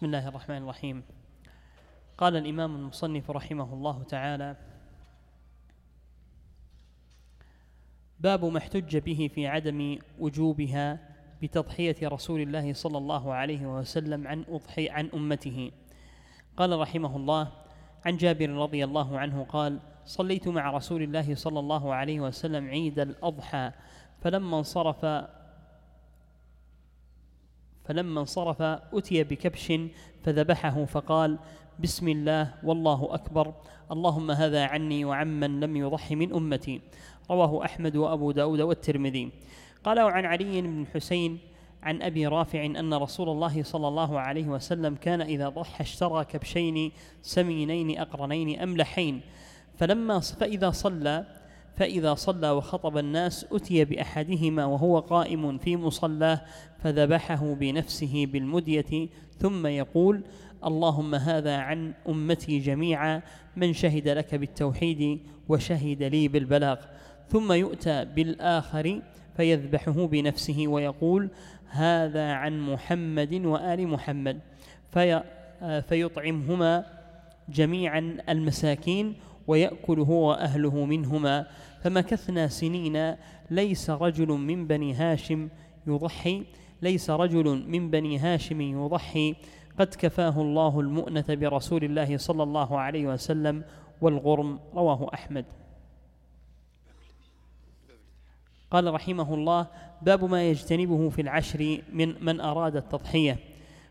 بسم الله الرحمن الرحيم. قال الإمام المصنف رحمه الله تعالى باب ما احتج به في عدم وجوبها بتضحية رسول الله صلى الله عليه وسلم عن أضحي عن أمته. قال رحمه الله عن جابر رضي الله عنه قال صليت مع رسول الله صلى الله عليه وسلم عيد الأضحى فلما انصرف فلما انصرف أتي بكبش فذبحه فقال بسم الله والله أكبر اللهم هذا عني وعمن لم يضح من أمتي. رواه أحمد وأبو داود والترمذي. قال وعن علي بن الحسين عن أبي رافع أن رسول الله صلى الله عليه وسلم كان إذا ضحى اشترى كبشين سمينين أقرنين أملحين. فلما فإذا صلى فإذا صلى وخطب الناس أتي بأحدهما وهو قائم في مصلاه فذبحه بنفسه بالمدية ثم يقول اللهم هذا عن أمتي جميعا من شهد لك بالتوحيد وشهد لي بالبلاغ. ثم يؤتى بالآخر فيذبحه بنفسه ويقول هذا عن محمد وآل محمد. في فيطعمهما جميعا المساكين ويأكل هو وأهله منهما. فمكثنا سنين. ليس رجل من بني هاشم يضحي. ليس رجل من بني هاشم يضحي. قد كفاه الله المؤنة برسول الله صلى الله عليه وسلم والغرم. رواه أحمد. قال رحمه الله باب ما يجتنبه في العشر من من أراد التضحية.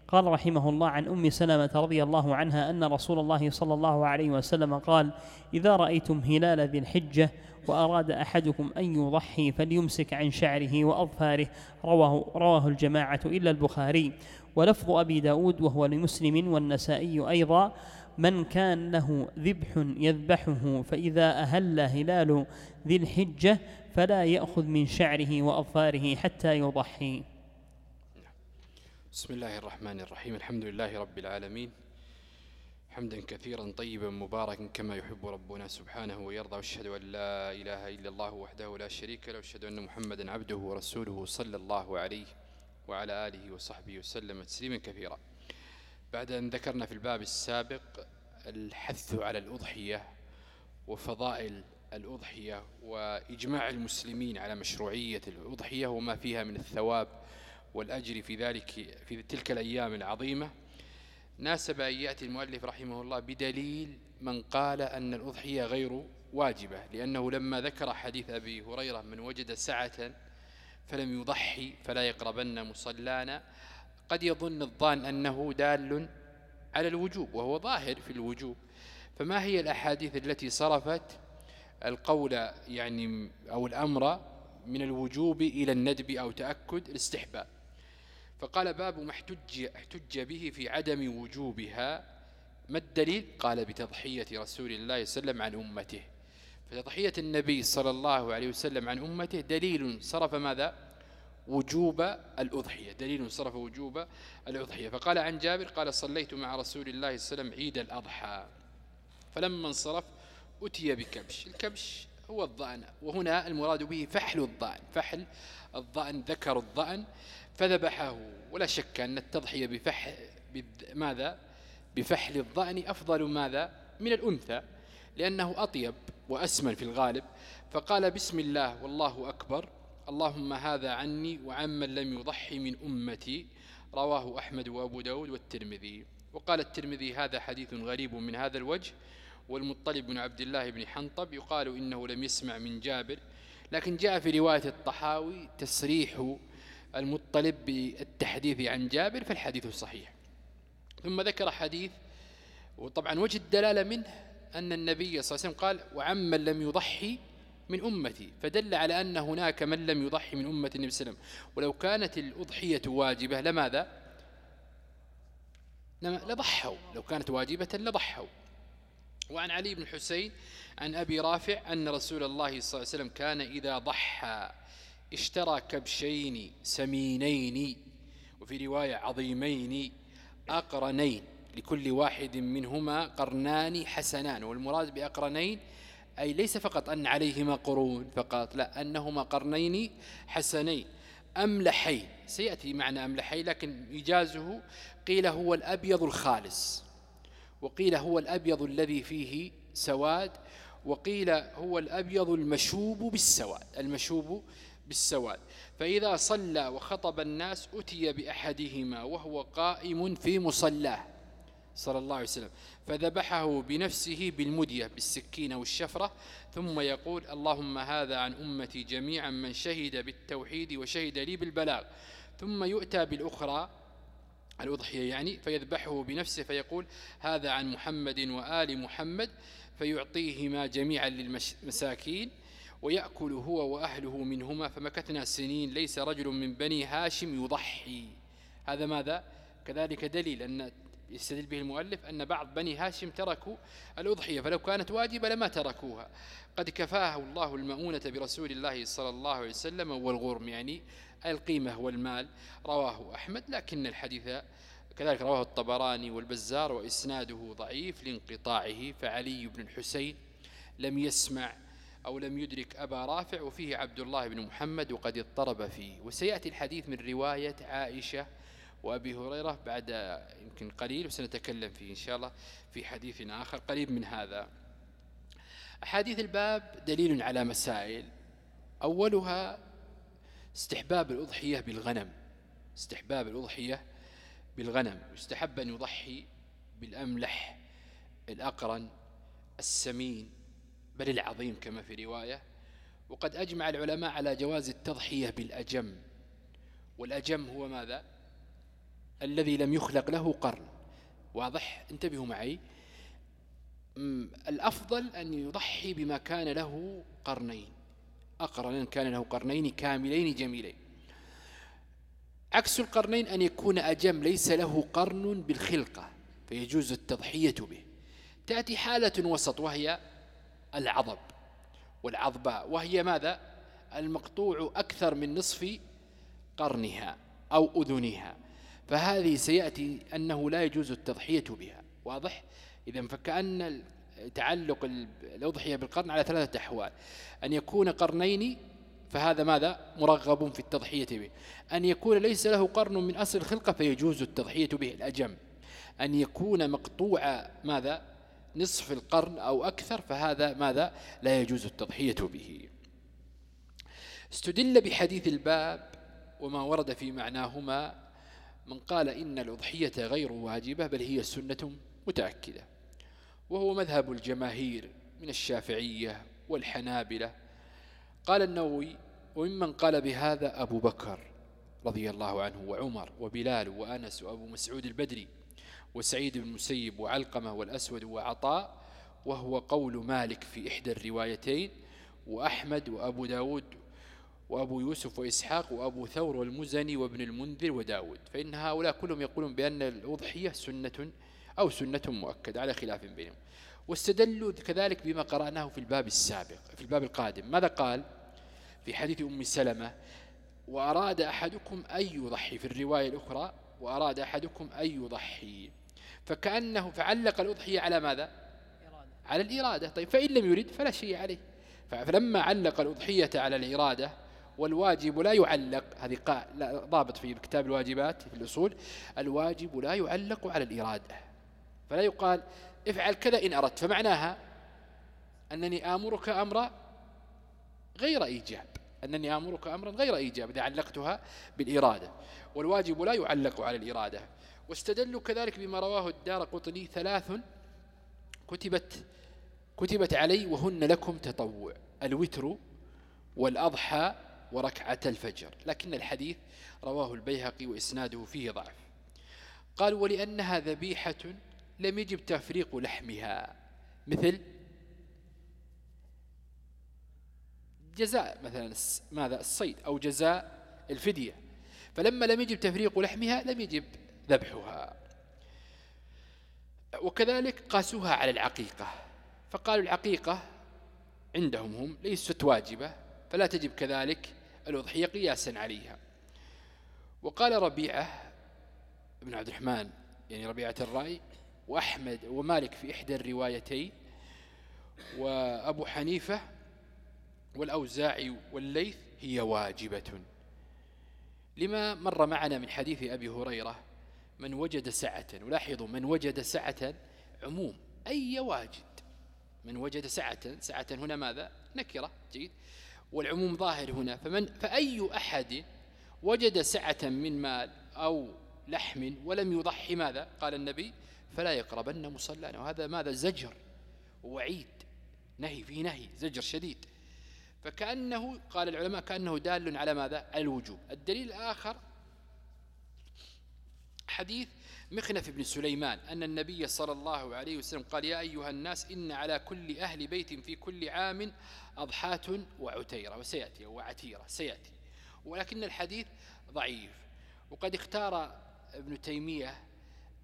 قال رحمه الله عن أم سلمة رضي الله عنها أن رسول الله صلى الله عليه وسلم قال إذا رأيتم هلال ذي الحجة وأراد أحدكم أن يضحي فليمسك عن شعره وأظفاره. رواه, رواه الجماعة إلا البخاري. ولفظ أبي داود وهو لمسلم والنسائي أيضا من كان له ذبح يذبحه فإذا أهل هلال ذي الحجة فلا يأخذ من شعره وأظفاره حتى يضحي. بسم الله الرحمن الرحيم. الحمد لله رب العالمين. حمدا كثيرا طيبا مباركا كما يحب ربنا سبحانه ويرضى وأشهد أن لا إله إلا الله وحده لا شريك له وأشهد أن محمدا عبده ورسوله صلى الله عليه وعلى آله وصحبه وسلم تسليما كثيرا. بعد أن ذكرنا في الباب السابق الحث على الأضحية وفضائل الأضحية وإجماع المسلمين على مشروعية الأضحية وما فيها من الثواب والأجر في ذلك في تلك الأيام العظيمة ناسب أن يأتي المؤلف رحمه الله بدليل من قال أن الأضحية غير واجبة لأنه لما ذكر حديث أبي هريرة من وجد سعة فلم يضحي فلا يقربن مصلانا قد يظن الظان أنه دال على الوجوب وهو ظاهر في الوجوب. فما هي الأحاديث التي صرفت القول يعني أو الأمر من الوجوب إلى الندب أو تأكد الاستحباب؟ فقال باب ما احتج, احتج به في عدم وجوبها ما الدليل؟ قال بتضحية رسول الله صلى الله عليه وسلم عن أمته. فتضحية النبي صلى الله عليه وسلم عن أمته دليل صرف ماذا؟ وجوب الأضحية. دليل صرف وجوب الأضحية. فقال عن جابر قال صليت مع رسول الله صلى الله عليه وسلم عيد الأضحى. فلما انصرف أتي بكبش. الكبش هو الضأن وهنا المراد به فحل الضأن فحل الضأن ذكر الضأن فذبحه. ولا شك أن التضحية بفح ماذا؟ بفحل الضأن أفضل ماذا؟ من الأنثى لأنه أطيب وأسمن في الغالب. فقال بسم الله والله أكبر. اللهم هذا عني وعمن لم يضحي من أمتي. رواه أحمد وأبو داود والترمذي. وقال الترمذي هذا حديث غريب من هذا الوجه. والمطلب بن عبد الله بن حنطب يقال إنه لم يسمع من جابر لكن جاء في رواية الطحاوي تسريح المطلب بالتحديث عن جابر فالحديث صحيح. ثم ذكر حديث وطبعا وجه الدلالة منه أن النبي صلى الله عليه وسلم قال وعمن لم يضحي من أمتي فدل على أن هناك من لم يضحي من أمة النبي صلى الله عليه وسلم. ولو كانت الأضحية واجبة لماذا؟ لضحوا. لو كانت واجبة لضحوا. وعن علي بن حسين عن أبي رافع أن رسول الله صلى الله عليه وسلم كان إذا ضحى اشترى كبشين سمينين وفي رواية عظيمين أقرنين لكل واحد منهما قرنان حسنان والمراد بأقرنين أي ليس فقط أن عليهما قرون فقط لا أنهما قرنين حسنين أملحين سيأتي معنى أملحين لكن إيجازه قيل هو الأبيض الخالص. وقيل هو الأبيض الذي فيه سواد وقيل هو الأبيض المشوب بالسواد المشوب بالسواد. فإذا صلى وخطب الناس أتي بأحدهما وهو قائم في مصلاه صلى الله عليه وسلم فذبحه بنفسه بالمدية بالسكين والشفرة ثم يقول اللهم هذا عن أمتي جميعا من شهد بالتوحيد وشهد لي بالبلاغ. ثم يؤتى بالأخرى الأضحية يعني فيذبحه بنفسه فيقول هذا عن محمد وآل محمد فيعطيهما جميعا للمساكين ويأكل هو وأهله منهما. فمكثنا سنين ليس رجل من بني هاشم يضحي. هذا ماذا؟ كذلك دليل أن يستدل به المؤلف أن بعض بني هاشم تركوا الأضحية فلو كانت واجبة لما تركوها. قد كفاه الله المؤونة برسول الله صلى الله عليه وسلم والغرم يعني القيمة والمال. رواه أحمد لكن الحديث كذلك رواه الطبراني والبزار وإسناده ضعيف لانقطاعه. فعلي بن الحسين لم يسمع أو لم يدرك أبا رافع وفيه عبد الله بن محمد وقد اضطرب فيه. وسيأتي الحديث من رواية عائشة وأبي هريرة بعد يمكن قليل وسنتكلم فيه إن شاء الله في حديث آخر قريب من هذا. أحاديث الباب دليل على مسائل. أولها استحباب الأضحية بالغنم. استحباب الأضحية بالغنم. يستحب أن يضحي بالأملح الأقرن السمين بل العظيم كما في رواية. وقد أجمع العلماء على جواز التضحية بالأجم. والأجم هو ماذا؟ الذي لم يخلق له قرن. واضح؟ انتبهوا معي. الأفضل أن يضحي بما كان له قرنين. أقرن كان له قرنين كاملين جميلين. عكس القرنين أن يكون أجم ليس له قرن بالخلقة فيجوز التضحية به. تأتي حالة وسط وهي العضب. والعضباء وهي ماذا؟ المقطوع أكثر من نصف قرنها أو أذنها. فهذه سيأتي أنه لا يجوز التضحية بها. واضح؟ إذا فكأن تعلق الأضحية بالقرن على ثلاثة أحوال. أن يكون قرنين فهذا ماذا؟ مرغب في التضحية به. أن يكون ليس له قرن من أصل الخلقة فيجوز التضحية به الأجم. أن يكون مقطوع ماذا؟ نصف القرن أو أكثر فهذا ماذا؟ لا يجوز التضحية به. استدل بحديث الباب وما ورد في معناهما من قال إن الأضحية غير واجبة بل هي سنة متأكدة. وهو مذهب الجماهير من الشافعية والحنابلة. قال النووي وممن قال بهذا أبو بكر رضي الله عنه وعمر وبلال وأنس وأبو مسعود البدري وسعيد بن المسيب وعلقمة والأسود وعطاء وهو قول مالك في إحدى الروايتين وأحمد وأبو داود وأبو يوسف وإسحاق وأبو ثور والمزني وابن المنذر وداود. فإن هؤلاء كلهم يقولون بأن الأضحية سنة أو سنة مؤكدة على خلاف بينهم. واستدلوا كذلك بما قرأناه في الباب السابق في الباب القادم. ماذا قال؟ في حديث أم سلمة وأراد أحدكم أن يضحي. في الرواية الأخرى وأراد أحدكم أن يضحي. فكأنه فعلق الأضحية على ماذا؟ على الإرادة. طيب فإن لم يرد فلا شيء عليه. فلما علق الأضحية على الإرادة والواجب لا يعلق هذه ضابط في كتاب الواجبات في الأصول الواجب لا يعلق على الإرادة. فلا يقال افعل كذا إن أردت. فمعناها أنني آمرك أمر غير إيجاب. أنني آمرك أمرا غير إيجاب. إذا علقتها بالإرادة. والواجب لا يعلق على الإرادة. واستدلوا كذلك بما رواه الدار قطني ثلاث كتبت كتبت علي وهن لكم تطوع. الوتر والأضحى وركعة الفجر. لكن الحديث رواه البيهقي وإسناده فيه ضعف. قال ولأنها ذبيحة لم يجب تفريق لحمها. مثل جزاء مثلا ماذا؟ الصيد أو جزاء الفدية. فلما لم يجب تفريق لحمها لم يجب ذبحها. وكذلك قاسوها على العقيقة. فقالوا العقيقة عندهم هم ليست واجبة فلا تجب كذلك الأضحية قياسا عليها. وقال ربيعة بن عبد الرحمن يعني ربيعة الرأي وأحمد ومالك في إحدى الروايتين وأبو حنيفة والأوزاعي والليث هي واجبة. لما مر معنا من حديث أبي هريرة من وجد سعة ولاحظوا من وجد سعة عموم أي واجد. من وجد سعة سعة هنا ماذا؟ نكرة جيد. والعموم ظاهر هنا فمن فأي أحد وجد سعة من مال أو لحم ولم يضحي ماذا؟ قال النبي فلا يقربن مصلانا وهذا ماذا؟ زجر ووعيد. نهي فيه نهي زجر شديد. فكأنه قال العلماء كأنه دال على ماذا؟ على الوجوب. الدليل الآخر حديث مخنف بن سليمان أن النبي صلى الله عليه وسلم قال يا أيها الناس إن على كل أهل بيت في كل عام أضحاة وعتيرة. وسيأتي وعتيرة سيأتي. ولكن الحديث ضعيف. وقد اختار ابن تيمية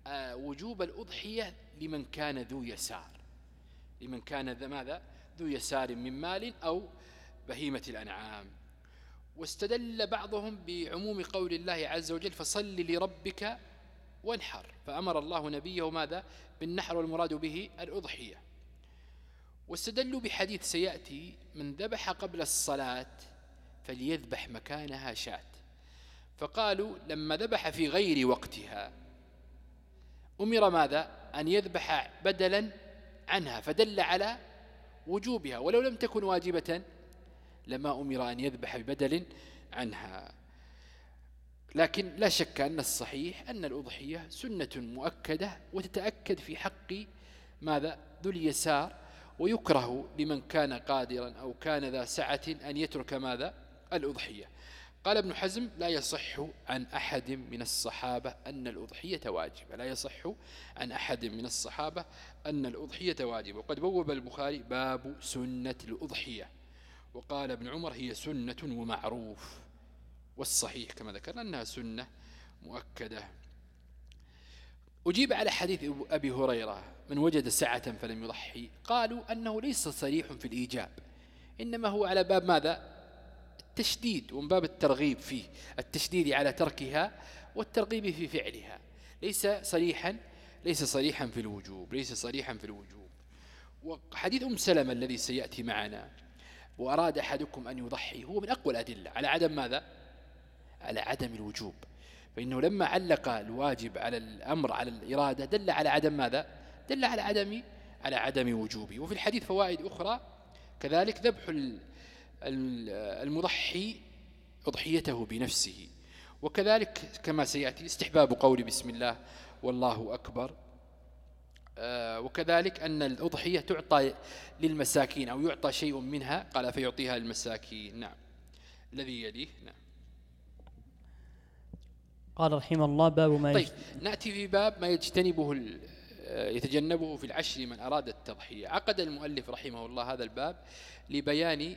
وجوب الأضحية لمن كان ذو يسار. لمن كان ذا ماذا؟ ذو يسار من مال أو بهيمة الأنعام. واستدل بعضهم بعموم قول الله عز وجل فصل لربك وانحر. فأمر الله نبيه ماذا؟ بالنحر والمراد به الأضحية. واستدلوا بحديث سيأتي من ذبح قبل الصلاة فليذبح مكانها شاة. فقالوا لما ذبح في غير وقتها أمر ماذا؟ أن يذبح بدلا عنها فدل على وجوبها ولو لم تكن واجبة لما أمر أن يذبح ببدل عنها. لكن لا شك أن الصحيح أن الأضحية سنة مؤكدة وتتأكد في حق ماذا؟ ذو اليسار ويكره لمن كان قادرا أو كان ذا سعة أن يترك ماذا؟ الأضحية. قال ابن حزم لا يصح عن أحد من الصحابة أن الأضحية واجبة. لا يصح عن أحد من الصحابة أن الأضحية واجبة. وقد بوب البخاري باب سنة الأضحية. وقال ابن عمر هي سنة ومعروف والصحيح كما ذكرنا أنها سنة مؤكدة. أجيب على حديث أبي هريرة من وجد سعة فلم يضحي. قالوا أنه ليس صريح في الإيجاب إنما هو على باب ماذا؟ التشديد ومن باب الترغيب فيه التشديد على تركها والترغيب في فعلها. ليس صريحا ليس صريحا في الوجوب ليس صريحا في الوجوب. وحديث أم سلمة الذي سيأتي معنا وأراد أحدكم أن يضحي هو من أقوى الأدلة. على عدم ماذا؟ على عدم الوجوب. فإنه لما علق الواجب على الأمر على الإرادة دل على عدم ماذا؟ دل على عدم على عدم وجوبه. وفي الحديث فوائد أخرى كذلك ذبح المضحي أضحيته بنفسه. وكذلك كما سيأتي استحباب قول بسم الله والله أكبر. آه، وكذلك أن الأضحية تعطى للمساكين أو يعطى شيء منها قال فيعطيها للمساكين. نعم. الذي يليه؟ نعم. قال رحمه الله باب ما طيب نأتي في باب ما يجتنبه آه، يتجنبه في العشر من أراد التضحية. عقد المؤلف رحمه الله هذا الباب لبيان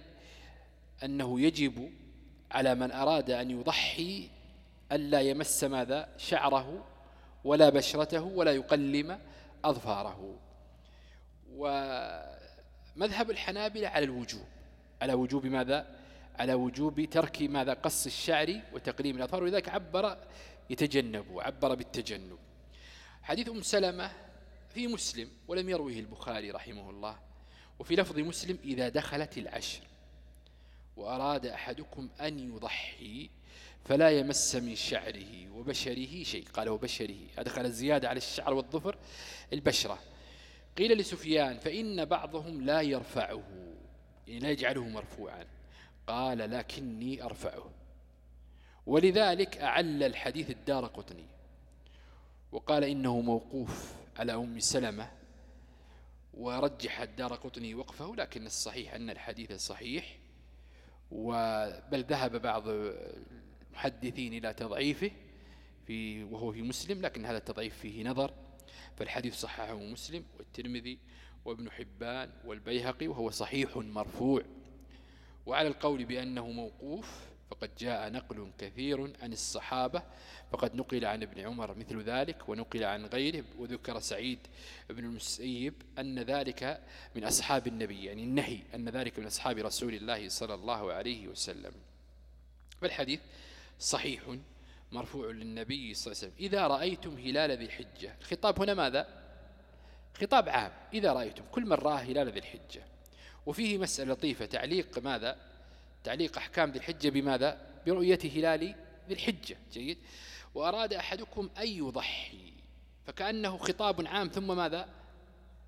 أنه يجب على من أراد أن يضحي ألا يمس ماذا؟ شعره ولا بشرته ولا يقلم أظفاره. ومذهب الحنابلة على الوجوب. على وجوب ماذا؟ على وجوب ترك ماذا؟ قص الشعر وتقليم الأظفار. ولذلك عبر يتجنب وعبر بالتجنب. حديث أم سلمة في مسلم ولم يروه البخاري رحمه الله. وفي لفظ مسلم إذا دخلت العشر. وأراد أحدكم أن يضحي فلا يمس من شعره وبشره شيء. قال وبشره. أدخل الزيادة على الشعر والظفر. البشرة. قيل لسفيان فإن بعضهم لا يرفعه يعني لا يجعله مرفوعا. قال لكني أرفعه. ولذلك أعل الحديث الدار قطني. وقال إنه موقوف على أم سلمة. ورجح الدار قطني وقفه لكن الصحيح أن الحديث صحيح. بل ذهب بعض المحدثين إلى تضعيفه في وهو في مسلم لكن هذا التضعيف فيه نظر فالحديث صححه مسلم والترمذي وابن حبان والبيهقي وهو صحيح مرفوع. وعلى القول بأنه موقوف فقد جاء نقل كثير عن الصحابة فقد نقل عن ابن عمر مثل ذلك ونقل عن غيره وذكر سعيد بن المسيب أن ذلك من أصحاب النبي يعني النهي أن ذلك من أصحاب رسول الله صلى الله عليه وسلم. فالحديث صحيح مرفوع للنبي صلى الله عليه وسلم. إذا رأيتم هلال ذي الحجة الخطاب هنا ماذا؟ خطاب عام. إذا رأيتم كل من رأى هلال ذي الحجة. وفيه مسألة لطيفة تعليق ماذا؟ تعليق أحكام ذي الحجة بماذا؟ برؤية هلال ذي الحجة. جيد. وأراد أحدكم أن يضحي فكأنه خطاب عام ثم ماذا؟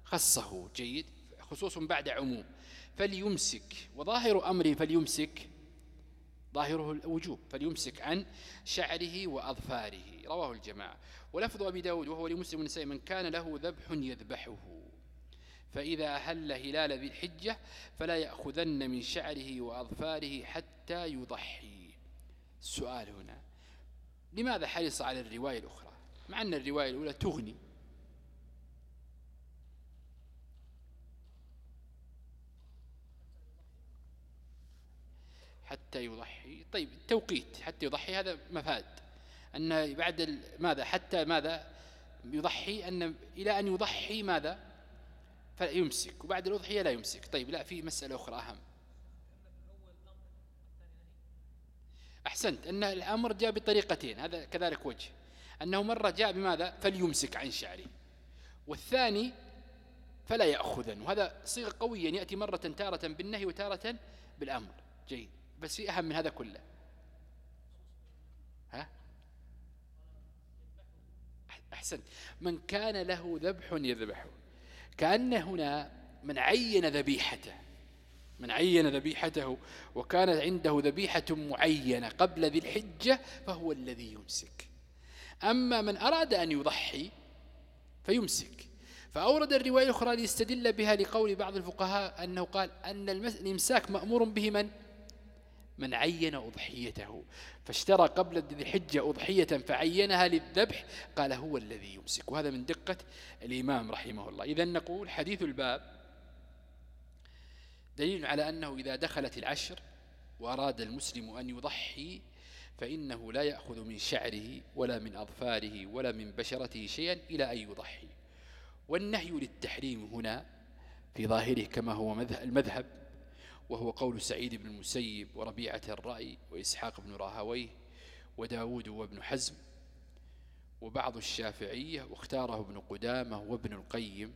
خصه. جيد. خصوص بعد عموم. فليمسك. وظاهر أمره فليمسك. ظاهره الوجوب. فليمسك عن شعره وأظفاره. رواه الجماعة. ولفظ أبي داود وهو لمسلم النسائي من كان له ذبح يذبحه. فإذا هل هلال ذي الحجة فلا يأخذن من شعره وأظفاره حتى يضحي. السؤال هنا. لماذا حرص على الرواية الأخرى؟ مع أن الرواية الأولى تغني. حتى يضحي. طيب التوقيت حتى يضحي هذا مفاد. أن بعد ماذا؟ حتى ماذا؟ يضحي أن إلى أن يضحي ماذا؟ فيمسك وبعد الأضحية لا يمسك. طيب لا في مسألة أخرى أهم. أحسنت أن الأمر جاء بطريقتين. هذا كذلك وجه. أنه مرة جاء بماذا؟ فليمسك عن شعره. والثاني فلا يأخذن. وهذا صيغة قوية يأتي مرة تارة بالنهي وتارة بالأمر. جيد. بس في أهم من هذا كله. ها؟ أحسنت. من كان له ذبح يذبحه كأن هنا من عين ذبيحته من عين ذبيحته وكانت عنده ذبيحة معينة قبل ذي الحجة فهو الذي يمسك. أما من أراد أن يضحي فيمسك. فأورد الرواية الأخرى ليستدل بها لقول بعض الفقهاء أنه قال أن الإمساك مأمور به من؟ من عين أضحيته. فاشترى قبل ذي الحجة أضحية فعينها للذبح قال هو الذي يمسك. وهذا من دقة الإمام رحمه الله. إذا نقول حديث الباب دليل على أنه إذا دخلت العشر وأراد المسلم أن يضحي فإنه لا يأخذ من شعره ولا من أظفاره ولا من بشرته شيئا إلى أن يضحي. والنهي للتحريم هنا في ظاهره كما هو المذهب وهو قول سعيد بن المسيب وربيعة الرأي وإسحاق بن راهويه وداود وابن حزم وبعض الشافعية واختاره ابن قدامة وابن القيم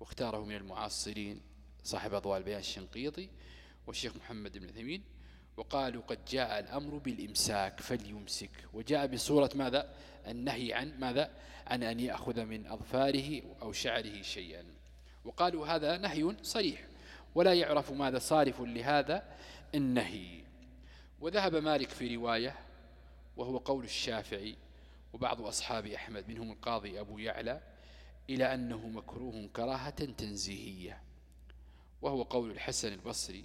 واختاره من المعاصرين صاحب أضواء البيان الشنقيطي والشيخ محمد بن ثمين وقالوا قد جاء الأمر بالإمساك فليمسك وجاء بصورة ماذا؟ النهي عن ماذا؟ عن أن يأخذ من أظفاره أو شعره شيئا. وقالوا هذا نهي صريح. ولا يعرف ماذا صارف لهذا النهي. وذهب مالك في رواية وهو قول الشافعي وبعض أصحاب أحمد منهم القاضي أبو يعلى إلى أنه مكروه كراهة تنزيهية وهو قول الحسن البصري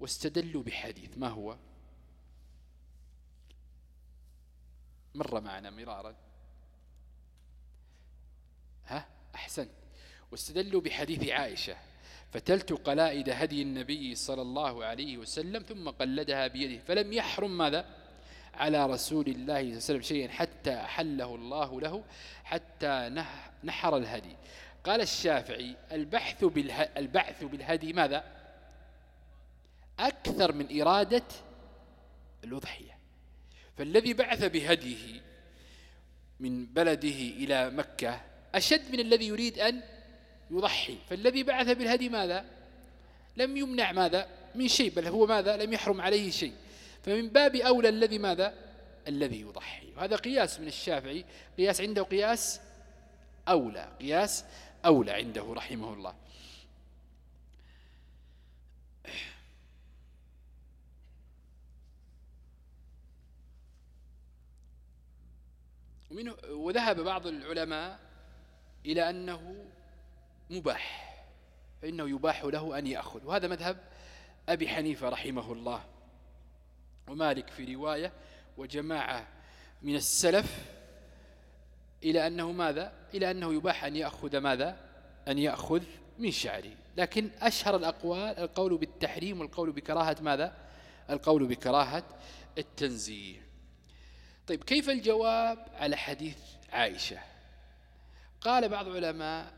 واستدلوا بحديث ما هو؟ مر معنا مرارا. ها؟ أحسنت. واستدلوا بحديث عائشة فتلت قلائد هدي النبي صلى الله عليه وسلم ثم قلدها بيده فلم يحرم ماذا؟ على رسول الله صلى الله عليه وسلم شيئا حتى أحله الله له حتى نحر الهدي. قال الشافعي البحث, باله... البعث بالهدي ماذا؟ أكثر من إرادة الأضحية. فالذي بعث بهديه من بلده إلى مكة أشد من الذي يريد أن يضحي. فالذي بعث بالهدي ماذا؟ لم يمنع ماذا؟ من شيء بل هو ماذا؟ لم يحرم عليه شيء. فمن باب أولى الذي ماذا؟ الذي يضحي. وهذا قياس من الشافعي. قياس عنده قياس أولى. قياس أولى عنده رحمه الله. وذهب بعض العلماء إلى أنه مباح. فإنه يباح له أن يأخذ. وهذا مذهب أبي حنيفة رحمه الله. ومالك في رواية وجماعة من السلف إلى أنه ماذا؟ إلى أنه يباح أن يأخذ ماذا؟ أن يأخذ من شعره. لكن أشهر الأقوال القول بالتحريم والقول بكراهة ماذا؟ القول بكراهة التنزيه. طيب كيف الجواب على حديث عائشة؟ قال بعض العلماء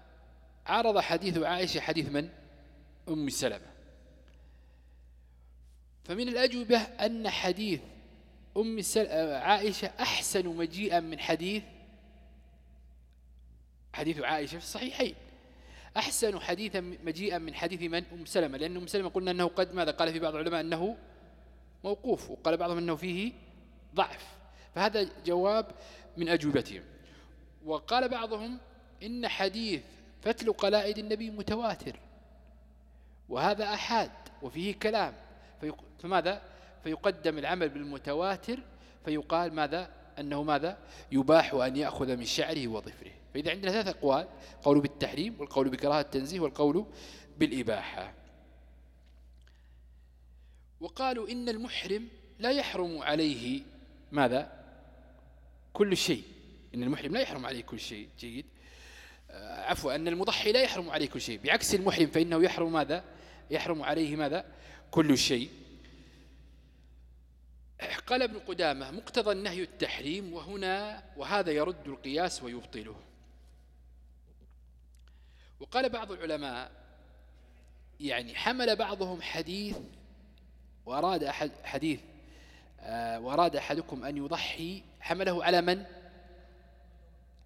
عرض حديث عائشة حديث من؟ أم سلمة. فمن الأجوبة أن حديث أم عائشة أحسن مجيئا من حديث حديث عائشة في الصحيحين. أحسن حديثا مجيئا من حديث من؟ أم سلمة. لأن أم سلمة قلنا أنه قد ماذا؟ قال في بعض العلماء أنه موقوف وقال بعضهم أنه فيه ضعف. فهذا جواب من أجوبتهم. وقال بعضهم إن حديث فتل قلائد النبي متواتر. وهذا أحاد وفيه كلام. فماذا؟ فيقدم العمل بالمتواتر فيقال ماذا؟ أنه ماذا؟ يباح أن يأخذ من شعره وظفره. فإذا عندنا ثلاثة أقوال قول بالتحريم والقول بكراهة التنزيه والقول بالإباحة. وقالوا إن المحرم لا يحرم عليه ماذا؟ كل شيء. إن المحرم لا يحرم عليه كل شيء. جيد. عفوا أن المضحي لا يحرم عليه كل شيء. بعكس المحرم فإنه يحرم ماذا؟ يحرم عليه ماذا؟ كل شيء. قال ابن قدامة مقتضى النهي التحريم وهنا وهذا يرد القياس ويبطله. وقال بعض العلماء يعني حمل بعضهم حديث وأراد أحد حديث آه، وأراد أحدكم أن يضحي حمله على من؟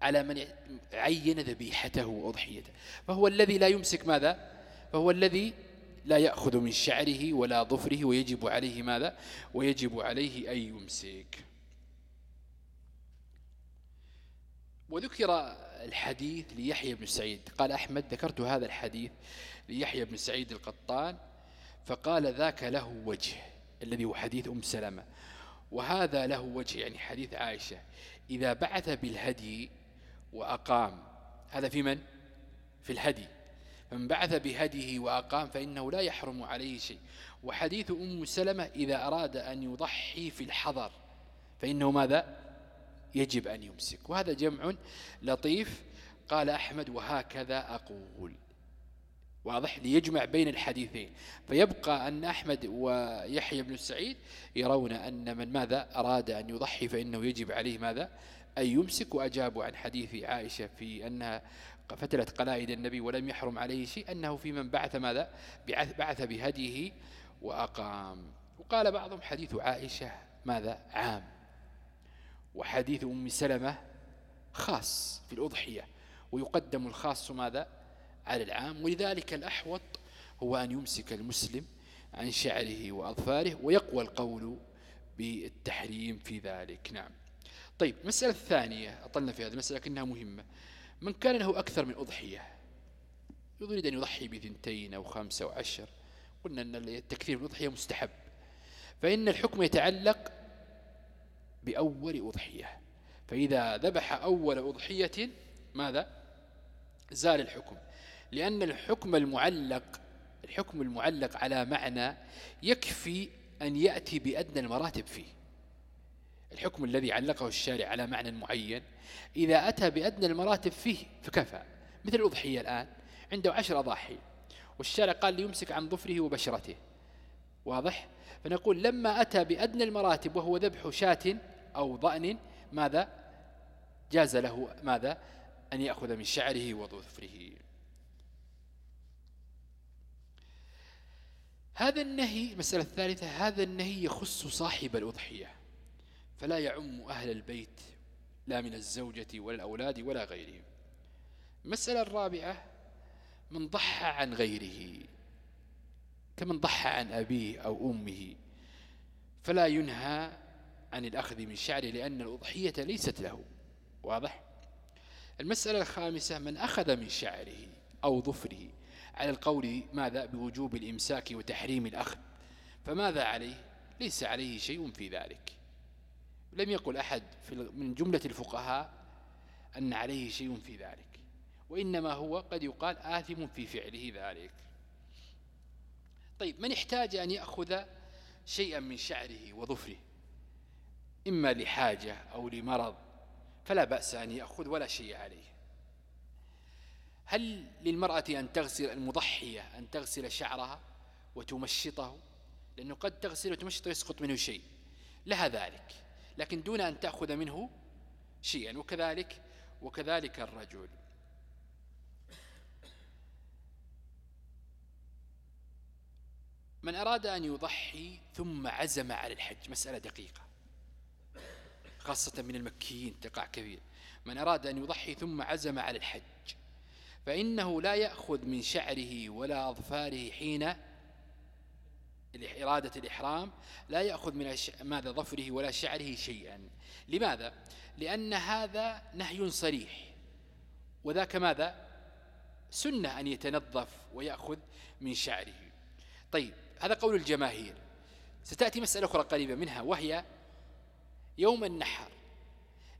على من عين ذبيحته وأضحيته. فهو الذي لا يمسك ماذا؟ فهو الذي لا يأخذ من شعره ولا ظفره ويجب عليه ماذا؟ ويجب عليه أن يمسك. وذكر الحديث ليحيى بن سعيد. قال أحمد ذكرت هذا الحديث ليحيى بن سعيد القطان فقال ذاك له وجه الذي هو حديث أم سلمة. وهذا له وجه يعني حديث عائشة. إذا بعث بالهدي وأقام. هذا في من؟ في الهدي. فمن بعث بهديه وأقام فإنه لا يحرم عليه شيء. وحديث أم سلمة إذا أراد أن يضحي في الحضر فإنه ماذا؟ يجب أن يمسك. وهذا جمع لطيف. قال أحمد وهكذا أقول. واضح؟ ليجمع بين الحديثين. فيبقى أن أحمد ويحيى بن سعيد يرون أن من ماذا؟ أراد أن يضحي فإنه يجب عليه ماذا؟ أن يمسك وأجابوا عن حديث عائشة في أنها فتلت قلائد النبي ولم يحرم عليه شيء أنه في من بعث ماذا؟ بعث بهديه وأقام. وقال بعضهم حديث عائشة ماذا؟ عام. وحديث أم سلمة خاص في الأضحية. ويقدم الخاص ماذا؟ على العام. ولذلك الأحوط هو أن يمسك المسلم عن شعره وأظفاره ويقوى القول بالتحريم في ذلك. نعم. طيب المسألة الثانية أطلنا في هذه المسألة لكنها مهمة. من كان له أكثر من أضحية؟ يريد أن يضحي بثنتين أو خمسة أو عشر. قلنا أن التكثير في الأضحية مستحب. فإن الحكم يتعلق بأول أضحية. فإذا ذبح أول أضحية ماذا؟ زال الحكم. لأن الحكم المعلق الحكم المعلق على معنى يكفي أن يأتي بأدنى المراتب فيه. الحكم الذي علقه الشارع على معنى معين. إذا أتى بأدنى المراتب فيه فكفى. مثل الأضحية الآن عنده عشر أضاحي. والشارع قال ليمسك عن ظفره وبشرته. واضح؟ فنقول لما أتى بأدنى المراتب وهو ذبح شاة أو ضأن ماذا؟ جاز له ماذا؟ أن يأخذ من شعره وظفره. هذا النهي المسألة الثالثة هذا النهي يخص صاحب الأضحية. فلا يعم أهل البيت لا من الزوجة ولا الأولاد ولا غيرهم. المسألة الرابعة من ضحى عن غيره كمن ضحى عن أبيه أو أمه فلا ينهى عن الأخذ من شعره لأن الأضحية ليست له. واضح؟ المسألة الخامسة من أخذ من شعره أو ظفره على القول ماذا؟ بوجوب الإمساك وتحريم الأخذ. فماذا عليه؟ ليس عليه شيء في ذلك. لم يقل أحد من جملة الفقهاء أن عليه شيء في ذلك وإنما هو قد يقال آثم في فعله ذلك. طيب من احتاج أن يأخذ شيئا من شعره وظفره؟ إما لحاجة أو لمرض فلا بأس أن يأخذ ولا شيء عليه. هل للمرأة أن تغسل المضحية أن تغسل شعرها وتمشطه؟ لأنه قد تغسل وتمشط ويسقط منه شيء. لها ذلك. لكن دون أن تأخذ منه شيئا. وكذلك وكذلك الرجل. من أراد أن يضحي ثم عزم على الحج مسألة دقيقة. خاصة من المكيين تقع كثير من أراد أن يضحي ثم عزم على الحج فإنه لا يأخذ من شعره ولا أظفاره حين إرادة الإحرام لا يأخذ من ماذا ظفره ولا شعره شيئا. لماذا؟ لأن هذا نهي صريح. وذاك ماذا؟ سنة أن يتنظف ويأخذ من شعره. طيب هذا قول الجماهير. ستأتي مسألة أخرى قريبة منها وهي يوم النحر.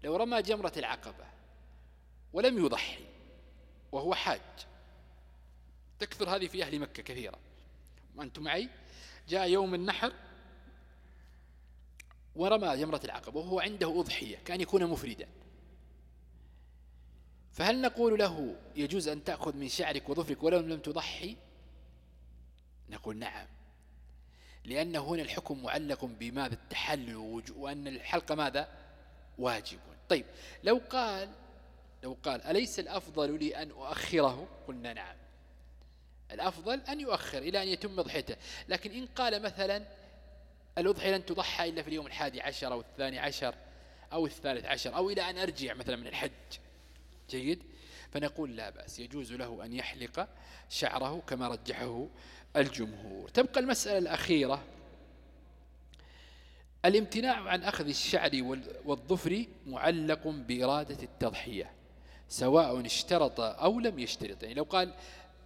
لو رمى جمرة العقبة ولم يضحي وهو حاج تكثر هذه في أهل مكة كثيرا. وأنتم معي؟ جاء يوم النحر ورمى جمرة العقبة وهو عنده أضحية كان يكون مفردا. فهل نقول له يجوز أن تأخذ من شعرك وظفرك ولو لم تضحي؟ نقول نعم لأن هنا الحكم معلق بماذا التحلل وأن الحلقة ماذا؟ واجب. طيب لو قال لو قال أليس الأفضل لي أن أؤخره؟ قلنا نعم. الأفضل أن يؤخر إلى أن يتم ضحيته. لكن إن قال مثلا الأضحية لن تضحى إلا في اليوم الحادي عشر أو الثاني عشر أو الثالث عشر أو إلى أن أرجع مثلا من الحج. جيد؟ فنقول لا بأس. يجوز له أن يحلق شعره كما رجحه الجمهور. تبقى المسألة الأخيرة. الامتناع عن أخذ الشعر والظفر معلق بإرادة التضحية سواء اشترط أو لم يشترط. يعني لو قال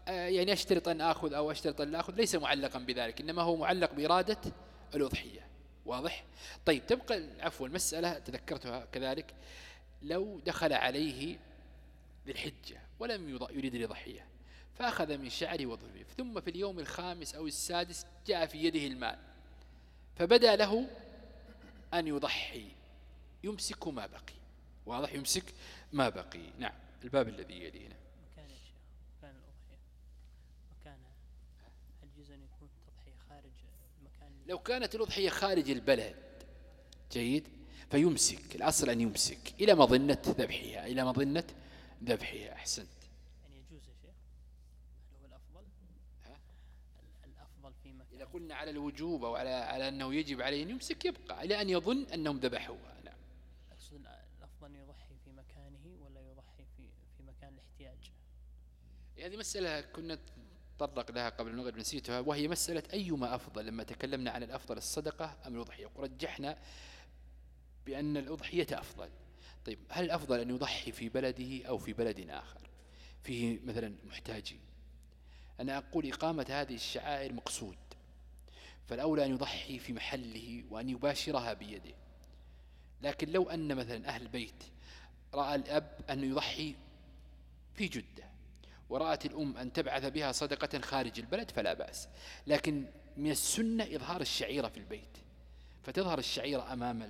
يعني أشترط أن أخذ أو أشترط أن لا أخذ ليس معلقا بذلك إنما هو معلق بإرادة الأضحية. واضح؟ طيب تبقى عفوا المسألة تذكرتها كذلك. لو دخل عليه بالحجة ولم يريد الإضحية فأخذ من شعره وظفره ثم في اليوم الخامس أو السادس جاء في يده المال فبدأ له أن يضحي. يمسك ما بقي. واضح؟ يمسك ما بقي. نعم الباب الذي يلينا مكان مكان الأضحية مكان هل يجوز أن يكون التضحية خارج المكان لو كانت الأضحية خارج البلد جيد؟ فيمسك الأصل أن يمسك. إلى مظنة ذبحها إلى مظنة ذبحها أحسنت. يعني يجوز يا شيخ؟ هو الأفضل؟ ها؟ الأفضل في مكان. إذا قلنا على الوجوب أو على, على أنه يجب عليه أن يمسك يبقى. إلى أن يظن أنهم ذبحوها نعم. أقصد الأفضل يضحي في مكانه ولا يضحي في في مكان الاحتياج؟ هذه مسألة كنا تطرق لها قبل المغرب نسيتها وهي مسألة أيما أفضل لما تكلمنا عن الأفضل الصدقة أم الأضحية؟ ورجحنا بأن الأضحية أفضل. طيب هل الأفضل أن يضحي في بلده أو في بلد آخر؟ فيه مثلا محتاجين أنا أقول إقامة هذه الشعائر مقصود. فالأولى أن يضحي في محله وأن يباشرها بيده. لكن لو أن مثلا أهل البيت رأى الأب أن يضحي في جدة ورأت الأم أن تبعث بها صدقة خارج البلد فلا بأس. لكن من السنة إظهار الشعيرة في البيت. فتظهر الشعيرة أمام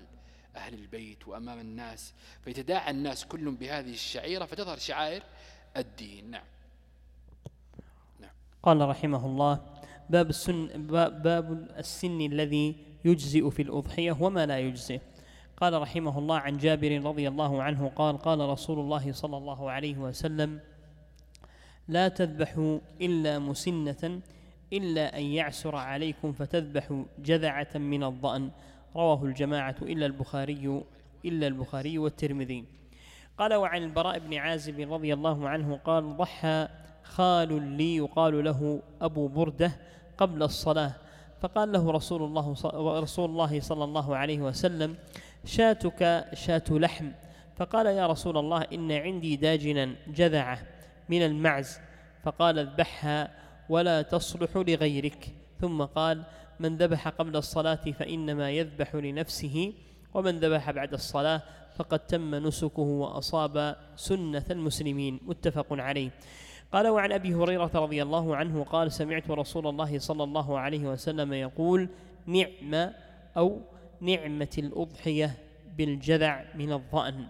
أهل البيت وأمام الناس فيتداعى الناس كل بهذه الشعيرة فتظهر شعائر الدين. نعم. نعم. قال رحمه الله باب السن باب السن الذي يجزئ في الأضحية وما لا يجزئ. قال رحمه الله عن جابر رضي الله عنه قال قال رسول الله صلى الله عليه وسلم لا تذبحوا إلا مسنة إلا أن يعسر عليكم فتذبحوا جذعة من الضأن. رواه الجماعة إلا البخاري إلا البخاري والترمذي. قال وعن البراء بن عازب رضي الله عنه قال ضحى خال لي يقال له أبو بردة قبل الصلاة فقال له رسول الله رسول الله صلى الله عليه وسلم شاتك شات لحم فقال يا رسول الله إن عندي داجنا جذعة من المعز. فقال اذبحها ولا تصلح لغيرك. ثم قال من ذبح قبل الصلاة فإنما يذبح لنفسه ومن ذبح بعد الصلاة فقد تم نسكه وأصاب سنة المسلمين. متفق عليه. قال وعن أبي هريرة رضي الله عنه قال سمعت رسول الله صلى الله عليه وسلم يقول نعم أو نعمة الأضحية بالجذع من الظأن.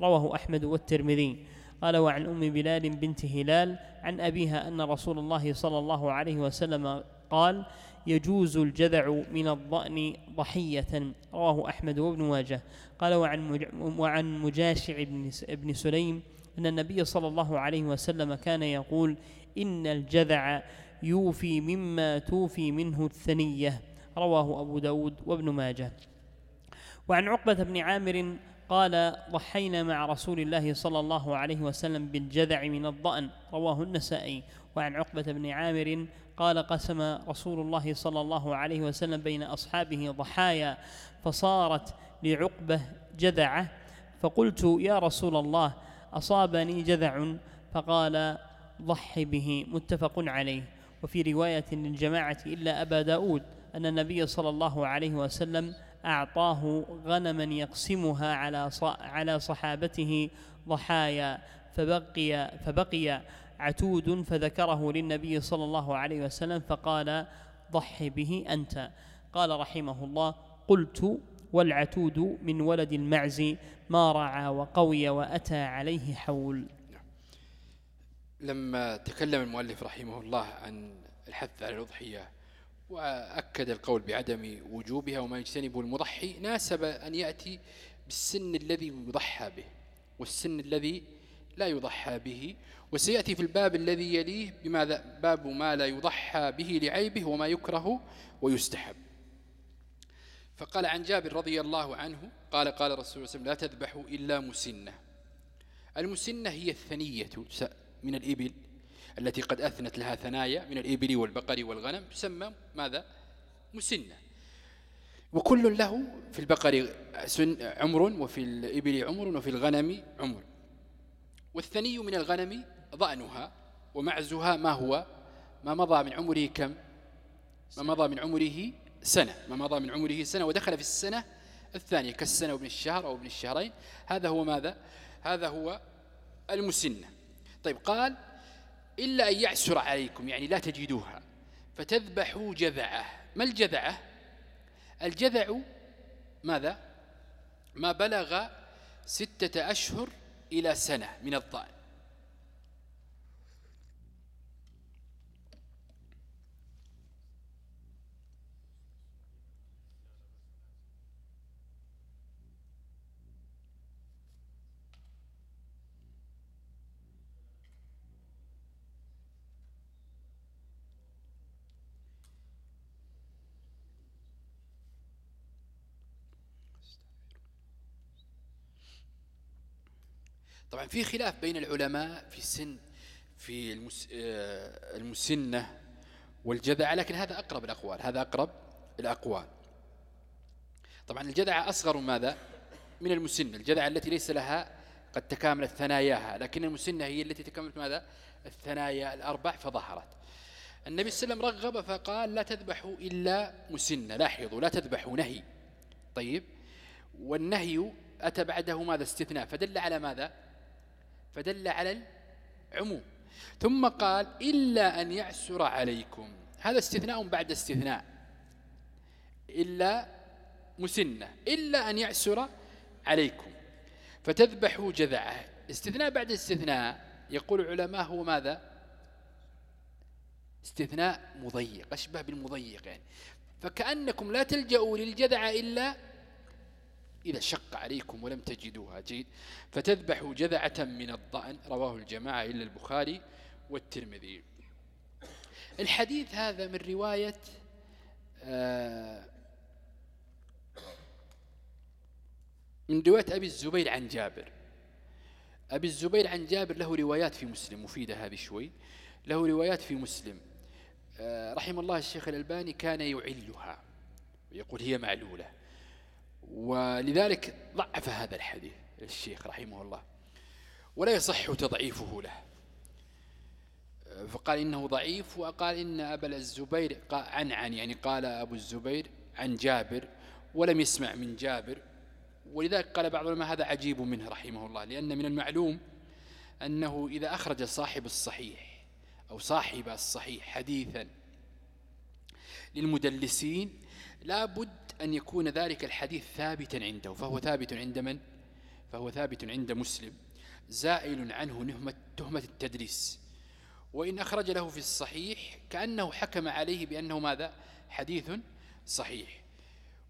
رواه أحمد والترمذي. قال وعن أم بلال بنت هلال عن أبيها أن رسول الله صلى الله عليه وسلم قال يجوز الجذع من الضأن ضحية رواه أحمد وابن ماجه. قال وعن وعن مجاشع بن سليم أن النبي صلى الله عليه وسلم كان يقول إن الجذع يوفي مما توفي منه الثنية رواه أبو داود وابن ماجه. وعن عقبة بن عامر قال ضحينا مع رسول الله صلى الله عليه وسلم بالجذع من الضأن. رواه النسائي. وعن عقبة بن عامر قال قسم رسول الله صلى الله عليه وسلم بين أصحابه ضحايا فصارت لعقبة جذعة. فقلت يا رسول الله أصابني جذع؟ فقال ضح به. متفق عليه. وفي رواية للجماعة إلا أبا داود أن النبي صلى الله عليه وسلم أعطاه غنما يقسمها على على صحابته ضحايا فبقي فبقي عتود فذكره للنبي صلى الله عليه وسلم فقال ضح به أنت. قال رحمه الله قلت والعتود من ولد المعز ما رعى وقوي وأتى عليه حول. لما تكلم المؤلف رحمه الله عن الحث على الأضحية وأكد القول بعدم وجوبها وما يجتنب المضحي ناسب أن يأتي بالسن الذي يضحى به والسن الذي لا يضحى به. وسيأتي في الباب الذي يليه بماذا؟ باب ما لا يضحى به لعيبه وما يكره ويستحب. فقال عن جابر رضي الله عنه قال قال رسول الله لا تذبحوا إلا مسنة. المسنة هي الثنية من الإبل. التي قد أثنت لها ثنايا من الإبل والبقر والغنم تسمى ماذا؟ مسنة. وكل له في البقر عمر وفي الإبل عمر وفي الغنم عمر. والثني من الغنم ضأنها ومعزها ما هو؟ ما مضى من عمره كم؟ ما مضى من عمره سنة. ما مضى من عمره سنة ودخل في السنة الثانية كالسنة وابن الشهر أو ابن الشهرين. هذا هو ماذا؟ هذا هو المسنة. طيب قال إلا أن يعسر عليكم يعني لا تجدوها. فتذبحوا جذعة. ما الجذعة؟ الجذع ماذا؟ ما بلغ ستة أشهر إلى سنة من الضأن طبعا في خلاف بين العلماء في السن في المس آه، المسنة والجذع لكن هذا أقرب الأقوال هذا أقرب الأقوال. طبعا الجذع أصغر ماذا؟ من المسنة الجذع التي ليس لها قد تكاملت ثناياها لكن المسنة هي التي تكاملت ماذا؟ الثنايا الأربع فظهرت. النبي صلى الله عليه وسلم رغب فقال لا تذبحوا إلا مسنة لاحظوا لا تذبحوا نهي. طيب والنهي أتى بعده ماذا؟ استثناء فدل على ماذا؟ فدل على العموم. ثم قال إلا أن يعسر عليكم. هذا استثناء بعد استثناء. إلا مسنة. إلا أن يعسر عليكم. فتذبحوا جذعه. استثناء بعد استثناء. يقول العلماء هو ماذا؟ استثناء مضيق. أشبه بالمضيق يعني. فكأنكم لا تلجأوا للجذع إلا إذا شق عليكم ولم تجدوها. جيد. فتذبحوا جذعة من الضأن. رواه الجماعة إلا البخاري والترمذي. الحديث هذا من رواية آه، من رواية أبي الزبير عن جابر. أبي الزبير عن جابر له روايات في مسلم مفيدة هذه شوي. له روايات في مسلم. آه، رحم الله الشيخ الألباني كان يعلها ويقول هي معلولة. ولذلك ضعف هذا الحديث الشيخ رحمه الله ولا يصح تضعيفه له. فقال إنه ضعيف وقال إن أبا الزبير عن عن يعني قال أبو الزبير عن جابر ولم يسمع من جابر. ولذلك قال بعض العلماء هذا عجيب منه رحمه الله لأن من المعلوم أنه إذا أخرج صاحب الصحيح أو صاحب الصحيح حديثا للمدلسين لا بد أن يكون ذلك الحديث ثابتا عنده فهو ثابت عند من؟ فهو ثابت عند مسلم زائل عنه نهمة تهمة التدريس وإن أخرج له في الصحيح كأنه حكم عليه بأنه ماذا؟ حديث صحيح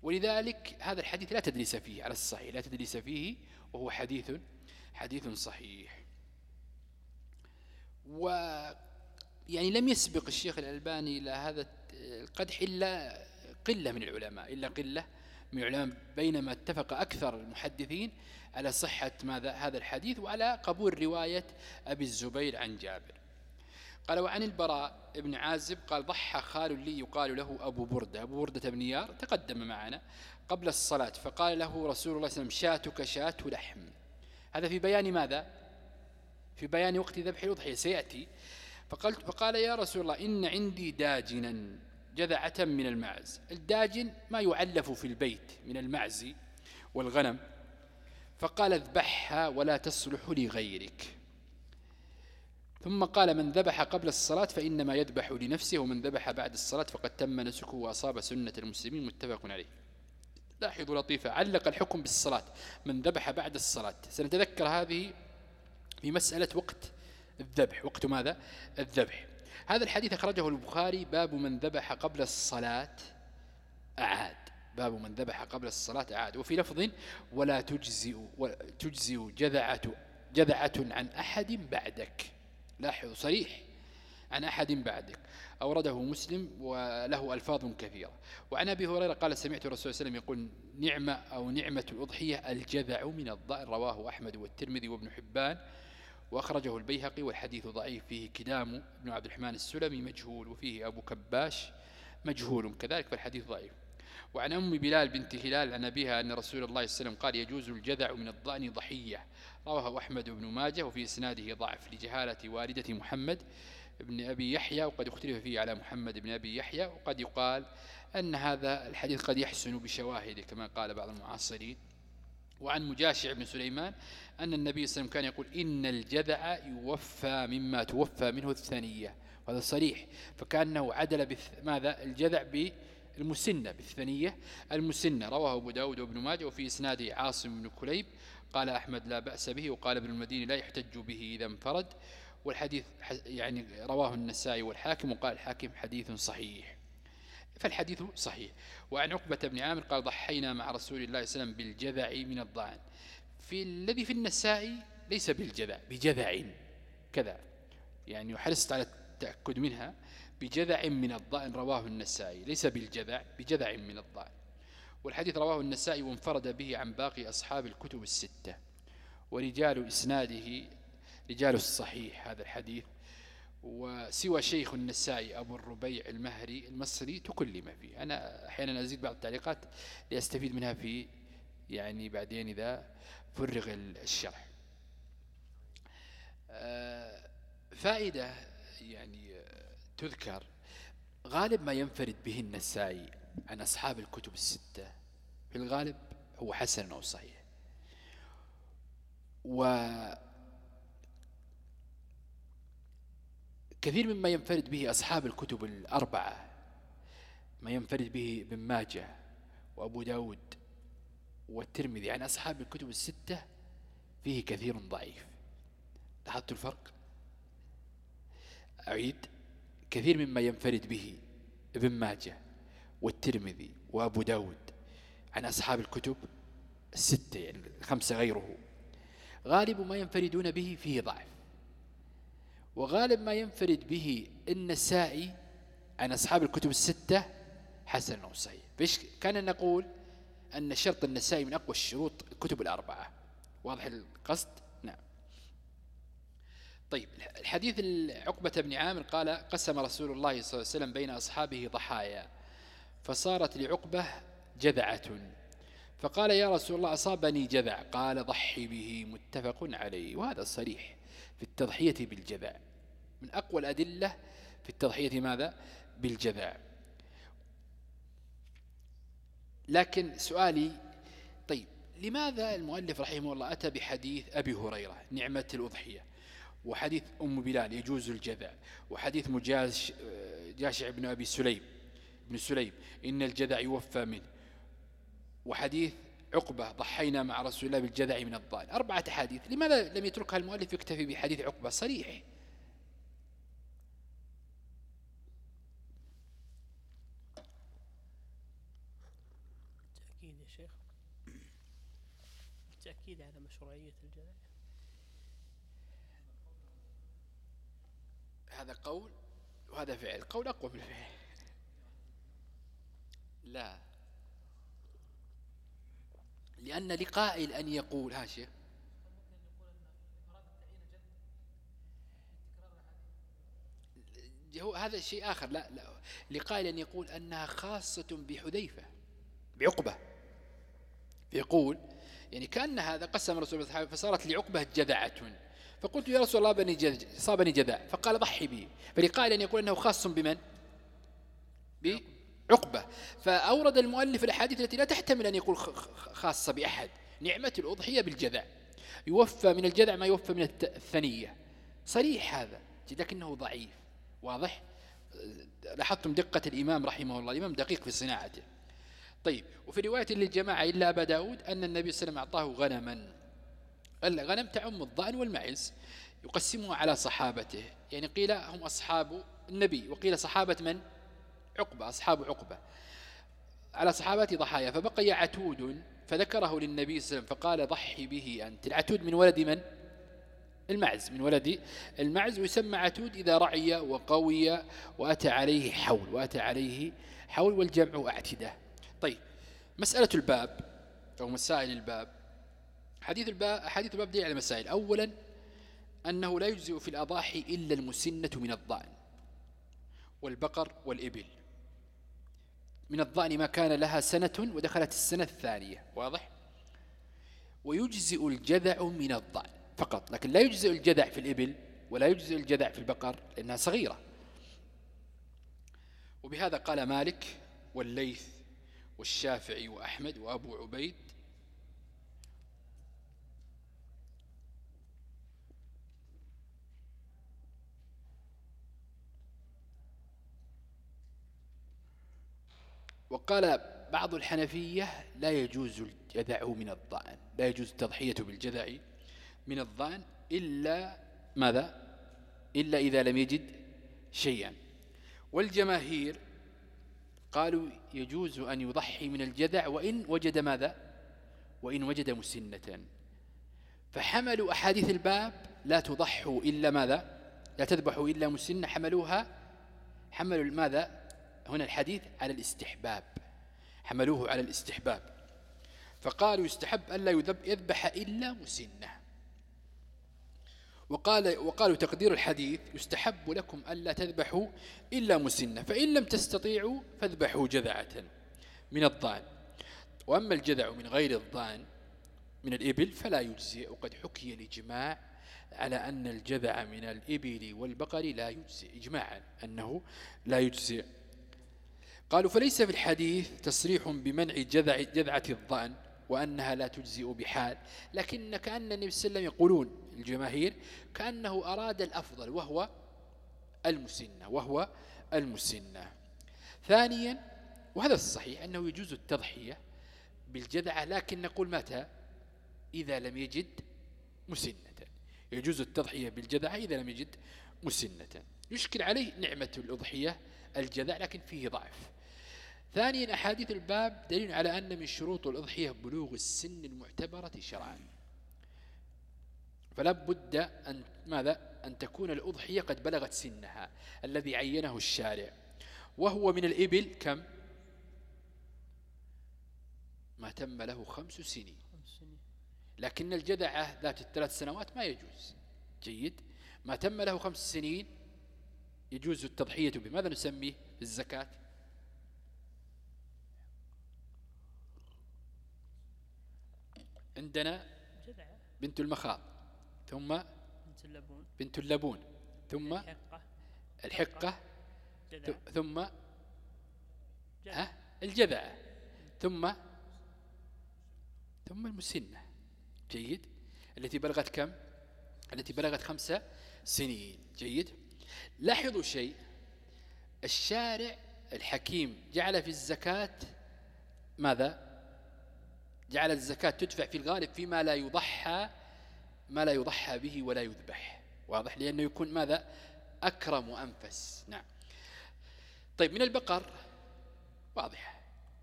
ولذلك هذا الحديث لا تدريس فيه على الصحيح لا تدريس فيه وهو حديث حديث صحيح و يعني لم يسبق الشيخ الألباني إلى هذا القدح إلا قلة من العلماء إلا قلة من العلماء بينما اتفق أكثر المحدثين على صحة ماذا هذا الحديث وعلى قبول رواية أبي الزبير عن جابر. قال وعن البراء ابن عازب قال ضحى خال لي يقال له أبو بردة أبو بردة بن يار تقدم معنا قبل الصلاة فقال له رسول الله صلى الله عليه وسلم شاتك شات لحم هذا في بيان ماذا؟ في بيان وقت ذبح الأضحية سيأتي. فقلت فقال يا رسول الله إن عندي داجنا جذعة من المعز. الداجن ما يعلف في البيت من المعز والغنم. فقال اذبحها ولا تصلح لغيرك. ثم قال من ذبح قبل الصلاة فإنما يذبح لنفسه ومن ذبح بعد الصلاة فقد تم نسكه وأصاب سنة المسلمين. متفق عليه. لاحظوا لطيفة علق الحكم بالصلاة. من ذبح بعد الصلاة. سنتذكر هذه في مسألة وقت الذبح. وقت ماذا؟ الذبح. هذا الحديث أخرجه البخاري باب من ذبح قبل الصلاة أعاد. باب من ذبح قبل الصلاة أعاد. وفي لفظ ولا تجزئ, تجزئ جذعة, جذعة عن أحد بعدك. لاحظوا صريح عن أحد بعدك. أورده مسلم وله ألفاظ كثيرة. وعن أبي هريرة قال سمعت الرسول صلى الله عليه وسلم يقول نعمة أو نعمة الأضحية الجذع من الضأن. رواه أحمد والترمذي وابن حبان. وأخرجه البيهقي والحديث ضعيف. فيه كدام بن عبد الرحمن السلمي مجهول وفيه أبو كباش مجهول كذلك فالحديث ضعيف. وعن أم بلال بنت هلال عن أبيها أن رسول الله صلى الله عليه وسلم قال يجوز الجذع من الضأن ضحية رواه أحمد بن ماجه وفي إسناده ضعف لجهالة والدة محمد بن أبي يحيى وقد اختلف فيه على محمد بن أبي يحيى وقد يقال أن هذا الحديث قد يحسن بشواهده كما قال بعض المعاصرين. وعن مجاشع بن سليمان أن النبي صلى الله عليه وسلم كان يقول إن الجذع يوفى مما توفى منه الثانية وهذا صريح. فكأنه عدل ماذا؟ الجذع بالمسنة بالثانية المسنة. رواه أبو داود وابن ماجه وفي إسناده عاصم بن كليب. قال أحمد لا بأس به وقال ابن المديني لا يحتج به إذا انفرد. والحديث يعني رواه النسائي والحاكم وقال الحاكم حديث صحيح. فالحديث صحيح. وعن عقبة بن عامر قال ضحينا مع رسول الله صلى الله عليه وسلم بالجذع من الضعن في الذي في النسائي ليس بالجذع بجذع. كذا. يعني حرصت على التأكد منها بجذع من الضأن رواه النسائي ليس بالجذع بجذع من الضأن. والحديث رواه النسائي وانفرد به عن باقي أصحاب الكتب الستة. ورجال إسناده رجال الصحيح هذا الحديث. وسوى شيخ النسائي أبو الربيع المهري المصري تكلم فيه. أنا أحيانا أزيد بعض التعليقات لأستفيد منها في يعني بعدين إذا فرغ الشرح. آه، فائدة يعني تذكر غالب ما ينفرد به النسائي عن أصحاب الكتب الستة في الغالب هو حسن أو صحيح. وكثير مما ينفرد به أصحاب الكتب الأربعة. ما ينفرد به ابن ماجه وأبو داود والترمذي. عن أصحاب الكتب الستة فيه كثير ضعيف. لاحظت الفرق؟ أعيد. كثير مما ينفرد به ابن ماجه والترمذي وأبو داود. عن أصحاب الكتب الستة يعني الخمسة غيره. غالب ما ينفردون به فيه ضعف. وغالب ما ينفرد به النسائي عن أصحاب الكتب الستة حسن أو صحيح. فإيش كان نقول؟ أن شرط النسائي من أقوى الشروط الكتب الأربعة. واضح القصد؟ نعم. طيب الحديث عقبة بن عامر قال قسم رسول الله صلى الله عليه وسلم بين أصحابه ضحايا فصارت لعقبة جذعة. فقال يا رسول الله أصابني جذع. قال ضحي به متفق عليه. وهذا صريح في التضحية بالجذع. من أقوى الأدلة في التضحية ماذا؟ بالجذع. لكن سؤالي طيب لماذا المؤلف رحمه الله أتى بحديث أبي هريرة نعمة الأضحية؟ وحديث أم بلال يجوز الجذع. وحديث مجاش جاشع بن أبي سليم بن سليم إن الجذع يوفى منه. وحديث عقبة ضحينا مع رسول الله بالجذع من الضال. أربعة حديث لماذا لم يتركها المؤلف يكتفي بحديث عقبة؟ صريح تأكيد يا شيخ تأكيد على مشروعية الجذع هذا قول وهذا فعل. قول أقوى من الفعل. لا. لأن لقائل أن يقول ها شيخ. هو هذا شيء آخر. لا, لا. لقائل أن يقول أنها خاصة بحذيفة بعقبة. يقول يعني كأن هذا قسم رسول الله فصارت لعقبة جذعة. فقلت يا رسول الله بني جذع صابني جذع فقال ضحي به فلقائل أن يقول أنه خاص بمن؟ بعقبة فأورد المؤلف الأحاديث التي لا تحتمل أن يقول خاصة بأحد. نعمة الأضحية بالجذع يوفى من الجذع ما يوفى من الثنية. صريح هذا لكنه ضعيف. واضح؟ لاحظتم دقة الإمام رحمه الله. الإمام دقيق في صناعته. طيب وفي رواية للجماعة إلا أبا داود أن النبي صلى الله عليه وسلم أعطاه غنما. الغنم تعم الضأن والمعز يقسمها على صحابته. يعني قيل هم أصحاب النبي وقيل صحابة من؟ عقبة أصحاب عقبة. على صحابة ضحايا فبقي عتود فذكره للنبي صلى الله عليه وسلم فقال ضحي به أنت. العتود من ولد من؟ المعز من ولد المعز ويسمى عتود إذا رعي وقوي وأتى عليه حول وأتى عليه حول والجمع أعتدة. طيب مسألة الباب أو مسائل الباب. حديث الباب حديث الباب دليل على مسائل. أولا أنه لا يجزئ في الأضاحي إلا المسنة من الضأن والبقر والإبل. من الضأن ما كان لها سنة ودخلت السنة الثانية واضح؟ ويجزئ الجذع من الضأن فقط لكن لا يجزئ الجذع في الإبل ولا يجزئ الجذع في البقر لأنها صغيرة. وبهذا قال مالك والليث والشافعي وأحمد وأبو عبيد وقال بعض الحنفية لا يجوز الجذع من الضأن لا يجوز التضحية بالجذع من الضأن إلا ماذا؟ إلا إذا لم يجد شيئا. والجماهير قالوا يجوز أن يضحي من الجذع وإن وجد ماذا؟ وإن وجد مسنة. فحملوا أحاديث الباب لا تضحوا إلا ماذا؟ لا تذبحوا إلا مسنة حملوها حملوا ماذا؟ هنا الحديث على الاستحباب حملوه على الاستحباب. فقالوا يستحب ألا يذبح إلا مسنة. وقال وقالوا تقدير الحديث يستحب لكم ألا تذبحوا إلا مسنة فإن لم تستطيعوا فاذبحوا جذعة من الضان. وأما الجذع من غير الضان من الإبل فلا يجزئ وقد حكي الإجماع على أن الجذع من الإبل والبقر لا يجزئ إجماعا أنه لا يجزئ. قالوا فليس في الحديث تصريح بمنع جذع جذعة الضأن وأنها لا تجزئ بحال لكن كأن النبي صلى الله عليه وسلم يقولون الجماهير كأنه أراد الأفضل وهو المسنة وهو المسنة. ثانيا وهذا الصحيح أنه يجوز التضحية بالجذعة لكن نقول متى؟ إذا لم يجد مسنة. يجوز التضحية بالجذعة إذا لم يجد مسنة. يشكل عليه نعمة الأضحية الجذع لكن فيه ضعف. ثانيا أحاديث الباب دليل على أن من شروط الأضحية بلوغ السن المعتبرة شرعا. فلا بد أن ماذا؟ أن تكون الأضحية قد بلغت سنها الذي عينه الشارع. وهو من الإبل كم؟ ما تم له خمس سنين. لكن الجذعة ذات الثلاث سنوات ما يجوز. جيد. ما تم له خمس سنين يجوز التضحية بماذا نسميه الزكاة؟ عندنا بنت المخاض ثم بنت اللبون. بنت اللبون ثم الحقة, الحقة ثم ها؟ الجذع. ثم ثم المسنة. جيد. التي بلغت كم؟ التي بلغت خمسة سنين. جيد. لاحظوا شيء. الشارع الحكيم جعل في الزكاة ماذا؟ جعل الزكاة تدفع في الغالب فيما لا يضحى ما لا يضحى به ولا يذبح. واضح؟ لأنه يكون ماذا؟ أكرم وأنفس نعم. طيب من البقر؟ واضح.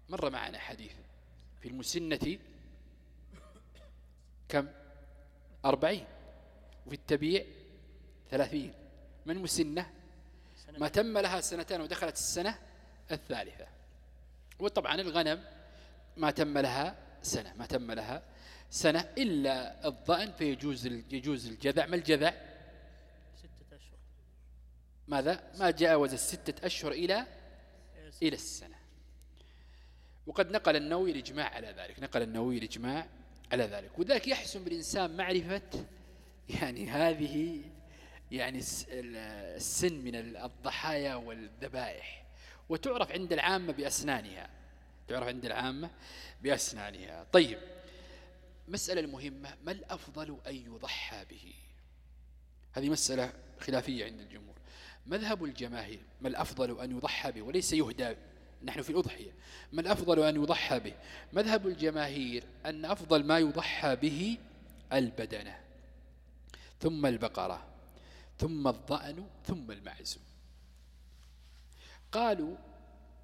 مر معنا حديث في المسنة كم؟ أربعين. وفي التبيع ثلاثين. من مسنة ما تم لها سنتان ودخلت السنة الثالثة. وطبعا الغنم ما تم لها سنة ما تم لها سنة إلا الضأن فيجوز يجوز الجذع. ما الجذع؟ ستة أشهر. ماذا؟ ما جاوز الستة أشهر إلى إلى السنة. وقد نقل النووي الإجماع على ذلك. نقل النووي الإجماع على ذلك. وذلك يحسن بالإنسان معرفة يعني هذه يعني السن من الضحايا والذبائح. وتعرف عند العامة بأسنانها. تعرف عند العامة بأسنانها. طيب مسألة المهمة ما الأفضل أن يضحى به؟ هذه مسألة خلافية عند الجمهور. مذهب الجماهير ما الأفضل أن يضحى به؟ وليس يهدى نحن في الأضحية. ما الأفضل أن يضحى به؟ مذهب الجماهير أن أفضل ما يضحى به البدنة ثم البقرة ثم الضأن ثم المعز قالوا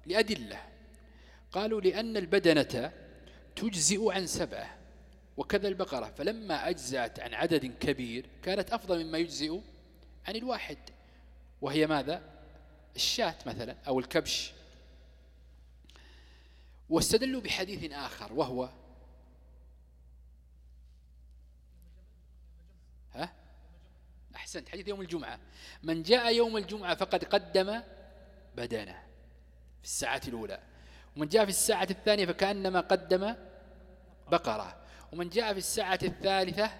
لأدلة قالوا لأن البدنة تجزئ عن سبعة وكذا البقرة. فلما أجزأت عن عدد كبير كانت أفضل مما يجزئ عن الواحد. وهي ماذا؟ الشاة مثلا أو الكبش. واستدلوا بحديث آخر وهو ها؟ أحسنت حديث يوم الجمعة. من جاء يوم الجمعة فقد قدم بدنه في الساعة الأولى. ومن جاء في الساعة الثانية فكأنما قدم بقرة. ومن جاء في الساعة الثالثة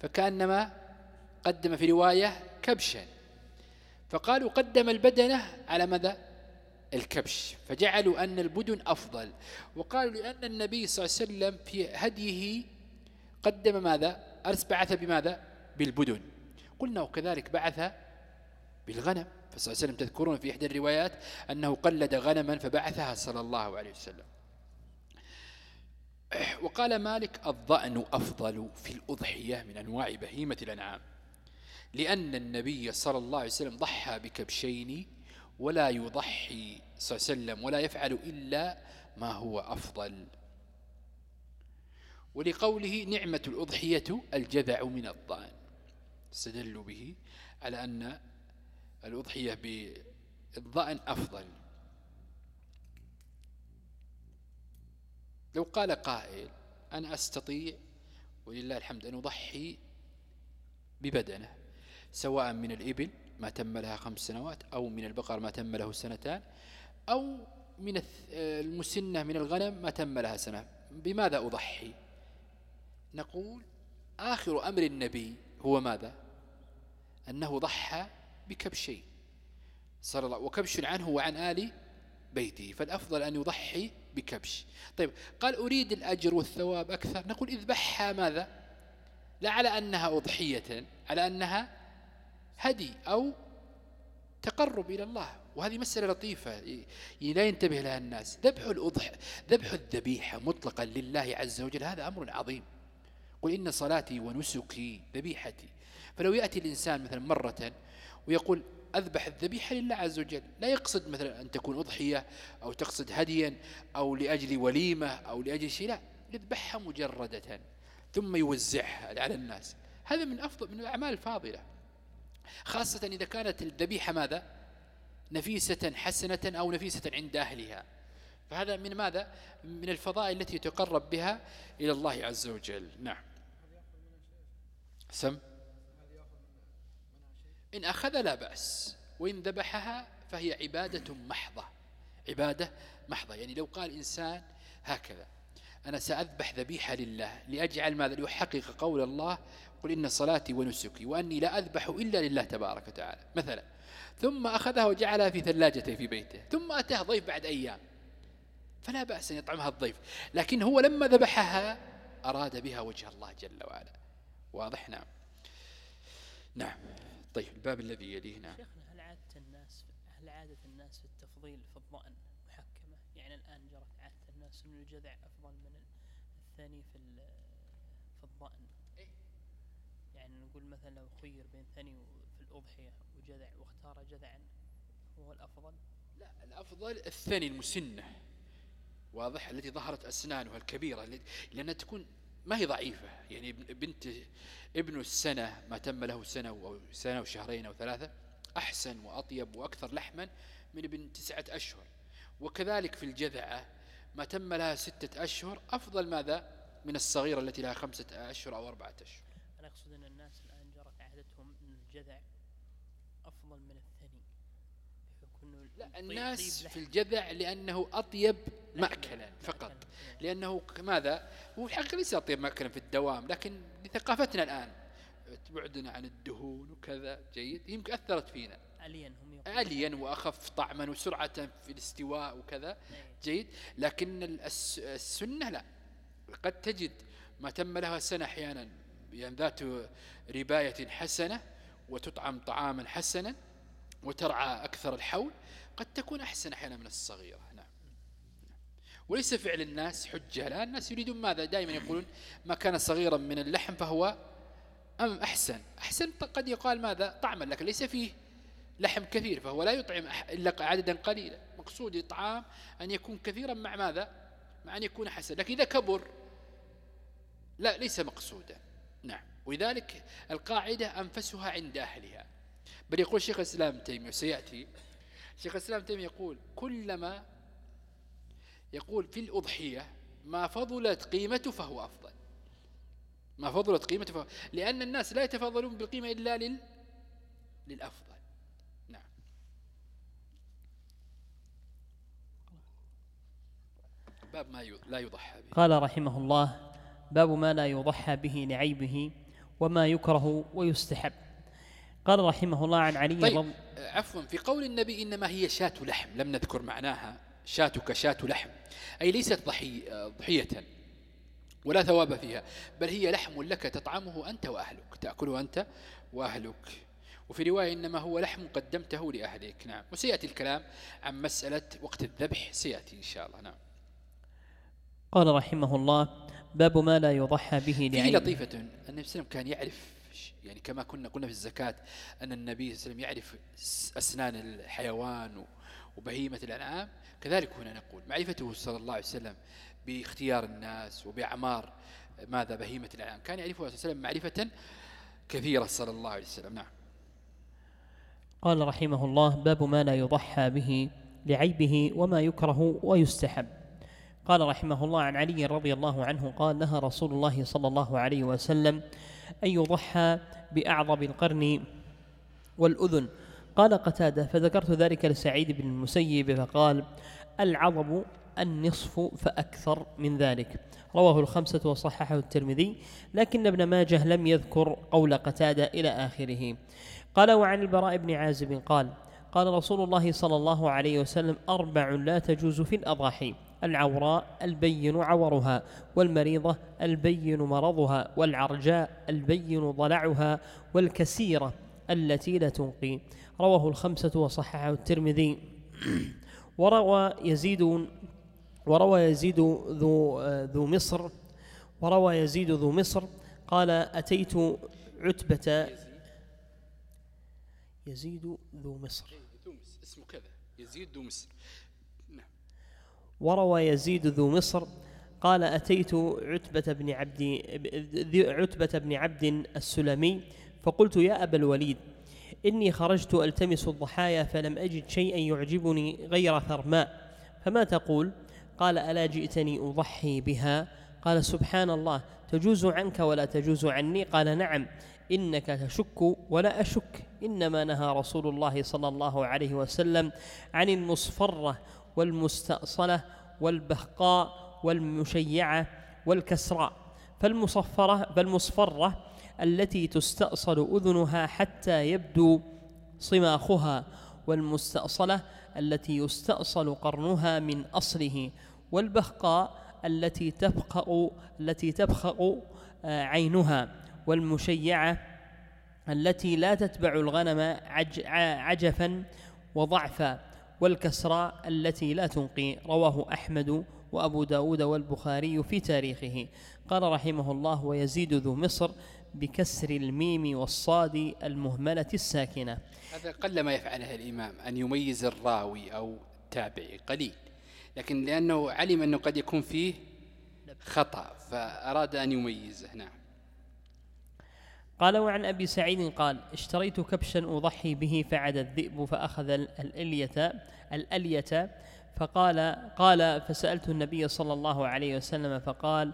فكأنما قدم في رواية كبشا فقالوا قدم البدنة على مدى الكبش. فجعلوا أن البدن أفضل. وقالوا لأن النبي صلى الله عليه وسلم في هديه قدم ماذا؟ أرس بعث بماذا؟ بالبدن. قلنا وكذلك بعث بالغنم. فصلى الله عليه وسلم. تذكرون في إحدى الروايات أنه قلد غنما فبعثها صلى الله عليه وسلم. وقال مالك الضأن أفضل في الأضحية من أنواع بهيمة الأنعام لأن النبي صلى الله عليه وسلم ضحى بكبشين ولا يضحي صلى الله عليه وسلم ولا يفعل إلا ما هو أفضل. ولقوله نعمة الأضحية الجذع من الضأن استدلوا به على أن الأضحية بالضأن أفضل. لو قال قائل أنا أستطيع ولله الحمد أن أضحي ببدنه سواء من الإبل ما تم لها خمس سنوات أو من البقر ما تم له سنتان أو من المسنة من الغنم ما تم لها سنة. بماذا أضحي؟ نقول آخر أمر النبي هو ماذا؟ أنه ضحى بكبشين صلى الله وكبش عنه وعن آل بيته فالأفضل أن يضحي بكبش. طيب قال أريد الأجر والثواب أكثر. نقول اذبحها ماذا؟ لا على أنها أضحية على أنها هدي أو تقرب إلى الله. وهذه مسألة لطيفة لا ينتبه لها الناس. ذبح الأضح ذبح الذبيحة مطلقا لله عز وجل هذا أمر عظيم. قل إن صلاتي ونسكي ذبيحتي. فلو يأتي الإنسان مثلا مرة ويقول أذبح الذبيحة لله عز وجل. لا يقصد مثلا أن تكون أضحية أو تقصد هديا أو لأجل وليمة أو لأجل شيء لا يذبحها مجردة ثم يوزعها على الناس. هذا من أفضل من الأعمال الفاضلة. خاصة إذا كانت الذبيحة ماذا؟ نفيسة حسنة أو نفيسة عند أهلها. فهذا من ماذا؟ من الفضائل التي تقرب بها إلى الله عز وجل. نعم. سم. إن أخذ لا بأس وإن ذبحها فهي عبادة محضة. عبادة محضة يعني لو قال إنسان هكذا أنا سأذبح ذبيحة لله لأجعل ماذا؟ ليحقق قول الله قل إن صلاتي ونسكي وأني لا أذبح إلا لله تبارك وتعالى مثلا. ثم أخذها وجعلها في ثلاجته في بيته ثم أتاه ضيف بعد أيام. فلا بأس أن يطعمها الضيف لكن هو لما ذبحها أراد بها وجه الله جل وعلا. واضح؟ نعم. نعم. طيب الباب الذي يليه نعم شيخنا هل عادة الناس هل عادة الناس في التفضيل في الضأن محكمة؟ يعني الآن جرت عادة الناس أن الجذع أفضل من الثاني في في الضأن إيه؟ يعني نقول مثلا لو خير بين ثاني في الأضحية وجذع واختار جذعا هو الأفضل؟ لا الأفضل الثاني المسنة. واضح؟ التي ظهرت أسنانها الكبيرة لأنها تكون ما هي ضعيفة يعني بنت ابن السنة ما تم له سنة أو سنة وشهرين أو ثلاثة أحسن وأطيب وأكثر لحما من ابن تسعة أشهر وكذلك في الجذعة ما تم لها ستة أشهر أفضل ماذا من الصغيرة التي لها خمسة أشهر أو أربعة أشهر أنا أقصد أن الناس الآن جرت عادتهم أن الجذع أفضل من يكون لا الناس في. الجذع لأنه أطيب. مأكلا فقط. لأنه ماذا؟ هو الحقيقة ليس أطيب مأكلا في الدوام لكن لثقافتنا الآن. بعدنا عن الدهون وكذا جيد. يمكن أثرت فينا. ألين هم ألين وأخف طعما وسرعة في الاستواء وكذا. إيه. جيد. لكن الس- السنة لا. قد تجد ما تم لها سنة أحيانا. يعني ذات رباية حسنة وتطعم طعاما حسنا وترعى أكثر الحول قد تكون أحسن أحيانا من الصغيرة. وليس فعل الناس حجة. لا الناس يريدون ماذا؟ دائما يقولون ما كان صغيرا من اللحم فهو أم أحسن. أحسن قد يقال ماذا؟ طعما لكن ليس فيه لحم كثير فهو لا يطعم إلا عددا قليلا. مقصود الطعام أن يكون كثيرا مع ماذا؟ مع أن يكون حسن. لكن إذا كبر لا ليس مقصودا. نعم. ولذلك القاعدة أنفسها عند أهلها. بل يقول شيخ الإسلام تيمية وسيأتي. شيخ الإسلام تيمية يقول كلما يقول في الأضحية ما فضلت قيمته فهو أفضل. ما فضلت قيمته فهو لأن الناس لا يتفاضلون بالقيمة إلا لل للأفضل. نعم. باب ما لا يضحى به. قال رحمه الله باب ما لا يضحى به لعيبه وما يكره ويستحب. قال رحمه الله عن علي طيب عفوا في قول النبي إنما هي شاة لحم لم نذكر معناها. شاتك شاة لحم. أي ليست ضحي ضحية ولا ثواب فيها بل هي لحم لك تطعمه أنت وأهلك. تأكله أنت وأهلك. وفي رواية إنما هو لحم قدمته لأهلك. نعم. وسيأتي الكلام عن مسألة وقت الذبح. سيأتي إن شاء الله. نعم. قال رحمه الله باب ما لا يضحى به فيه لعيبه لطيفة النبي صلى الله عليه وسلم كان يعرف يعني كما كنا قلنا في الزكاة أن النبي صلى الله عليه وسلم يعرف أسنان الحيوان وبهيمة الأنعام. كذلك هنا نقول معرفته صلى الله عليه وسلم باختيار الناس وبأعمار ماذا بهيمة الأنعام كان يعرفه صلى الله عليه وسلم معرفة كثيرة صلى الله عليه وسلم. نعم. قال رحمه الله باب ما لا يضحى به لعيبه وما يكره ويستحب. قال رحمه الله عن علي رضي الله عنه قال نهى رسول الله صلى الله عليه وسلم أن يضحى بأعظم القرن والأذن قال قتادة فذكرت ذلك لسعيد بن المسيب فقال العظم النصف فأكثر من ذلك. رواه الخمسة وصححه الترمذي لكن ابن ماجه لم يذكر قول قتادة إلى آخره. قال وعن البراء بن عازب قال قال رسول الله صلى الله عليه وسلم أربع لا تجوز في الأضاحي العوراء البين عورها والمريضة البين مرضها والعرجاء البين ضلعها والكسيرة التي لا تنقي. رواه الخمسة وصححه الترمذي. وروى يزيد وروى يزيد ذو ذو مصر وروى يزيد ذو مصر قال أتيت عتبة. يزيد ذو مصر. اسمه كذا. يزيد دومس نعم. وروى يزيد ذو مصر قال أتيت عتبة بن عبد عتبة بن عبد السلمي فقلت يا أبا الوليد إني خرجت ألتمس الضحايا فلم أجد شيئا يعجبني غير ثرماء فما تقول؟ قال ألا جئتني أضحي بها؟ قال سبحان الله تجوز عنك ولا تجوز عني؟ قال نعم إنك تشك ولا أشك. إنما نهى رسول الله صلى الله عليه وسلم عن المصفرة والمستأصلة والبهقاء والمشيعة والكسراء. فالمصفرة فالمصفرة التي تستأصل أذنها حتى يبدو صماخها والمستأصلة التي يستأصل قرنها من أصله والبهقاء التي تبخأ التي تبخأ آه، عينها والمشيعة التي لا تتبع الغنم عجفا وضعفا والكسراء التي لا تنقي رواه أحمد وأبو داود والبخاري في تاريخه. قال رحمه الله ويزيد ذو مصر بكسر الميم والصاد المهملة الساكنة. هذا قل ما يفعله الإمام أن يميز الراوي أو التابعي قليل. لكن لأنه علم أنه قد يكون فيه خطأ فأراد أن يميزه. نعم. قال وعن أبي سعيد قال اشتريت كبشا أضحي به فعد الذئب فأخذ ال- الألية الألية فقال قال فسألت النبي صلى الله عليه وسلم فقال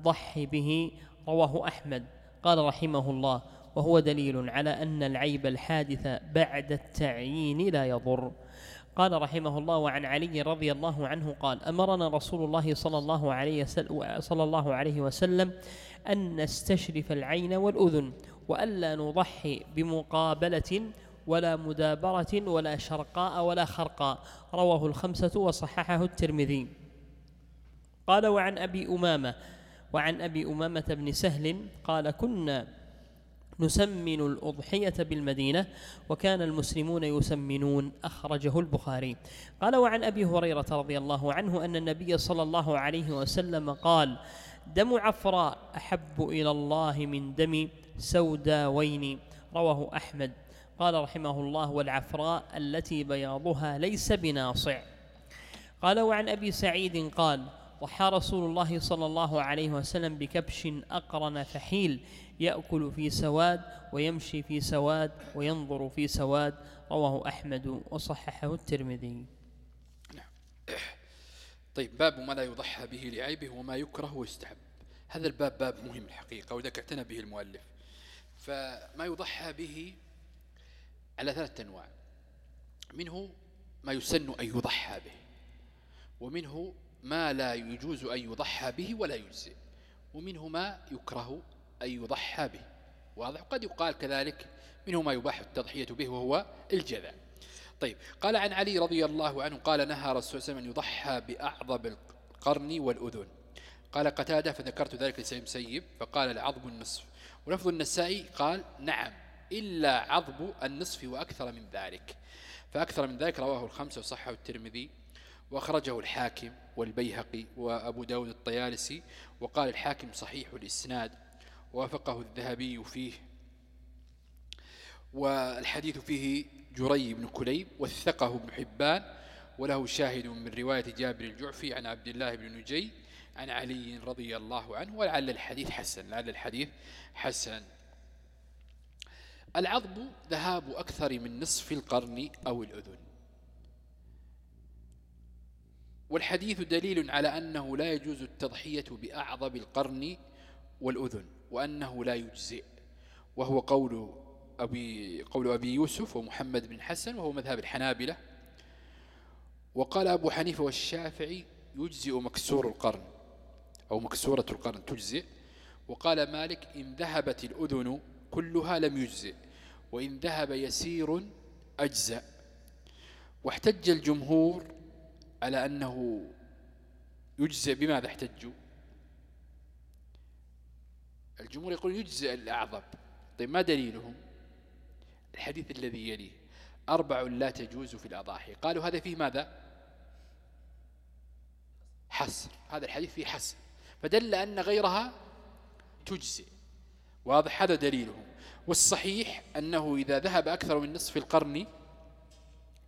ضح به رواه أحمد. قال رحمه الله وهو دليل على أن العيب الحادث بعد التعيين لا يضر. قال رحمه الله وعن علي رضي الله عنه قال أمرنا رسول الله صلى الله عليه صلى الله عليه وسلم أن نستشرف العين والأذن وألا نضحي بمقابلة ولا مدابرة ولا شرقاء ولا خرقاء. رواه الخمسة وصححه الترمذي. قال وعن أبي أمامة وعن أبي أمامة بن سهل قال كنا نسمن الأضحية بالمدينة وكان المسلمون يسمنون أخرجه البخاري. قال وعن أبي هريرة رضي الله عنه أن النبي صلى الله عليه وسلم قال دم عفراء أحب إلى الله من دم سوداوين رواه أحمد. قال رحمه الله والعفراء التي بياضها ليس بناصع قال وعن أبي سعيد قال ضحى رسول الله صلى الله عليه وسلم بكبش أقرن فحيل يأكل في سواد ويمشي في سواد وينظر في سواد. رواه أحمد وصححه الترمذي. طيب باب ما لا يضحى به لعيبه وما يكره ويستحب. هذا الباب باب مهم الحقيقة وذلك اعتنى به المؤلف. فما يضحى به على ثلاثة أنواع. منه ما يسن أن يضحى به ومنه ما لا يجوز أن يضحى به ولا يجزئ. ومنه ما يكره أن يضحى به. واضح؟ قد يقال كذلك منه ما يباح التضحية به وهو الجذع طيب قال عن علي رضي الله عنه قال نهى رسول الله أن يضحى بأعظم القرن والأذن. قال قتادة فذكرت ذلك لسيم سيب فقال العظم النصف. ولفظ النسائي قال نعم إلا عظم النصف وأكثر من ذلك. فأكثر من ذلك رواه الخمسة وصحه الترمذي. وأخرجه الحاكم والبيهقي وأبو داود الطيالسي وقال الحاكم صحيح الإسناد وافقه الذهبي فيه والحديث فيه جري بن كليب وثقه ابن حبان وله شاهد من رواية جابر الجعفي عن عبد الله بن نجي عن علي رضي الله عنه ولعل الحديث حسن لعل الحديث حسن. العظم ذهاب أكثر من نصف القرن أو الأذن. والحديث دليل على أنه لا يجوز التضحية بأعظم القرن والأذن وأنه لا يجزئ. وهو قول أبي, قول أبي يوسف ومحمد بن حسن وهو مذهب الحنابلة. وقال أبو حنيفة والشافعي يجزئ مكسور القرن أو مكسورة القرن تجزئ. وقال مالك إن ذهبت الأذن كلها لم يجزئ وإن ذهب يسير أجزأ. واحتج الجمهور على أنه يجزئ بماذا احتجوا الجمهور يقول يجزئ الأعظم. طيب ما دليلهم؟ الحديث الذي يليه. أربع لا تجوز في الأضاحي. قالوا هذا فيه ماذا؟ حصر هذا الحديث فيه حصر فدل أن غيرها تجزئ. واضح هذا دليلهم. والصحيح أنه إذا ذهب أكثر من نصف القرن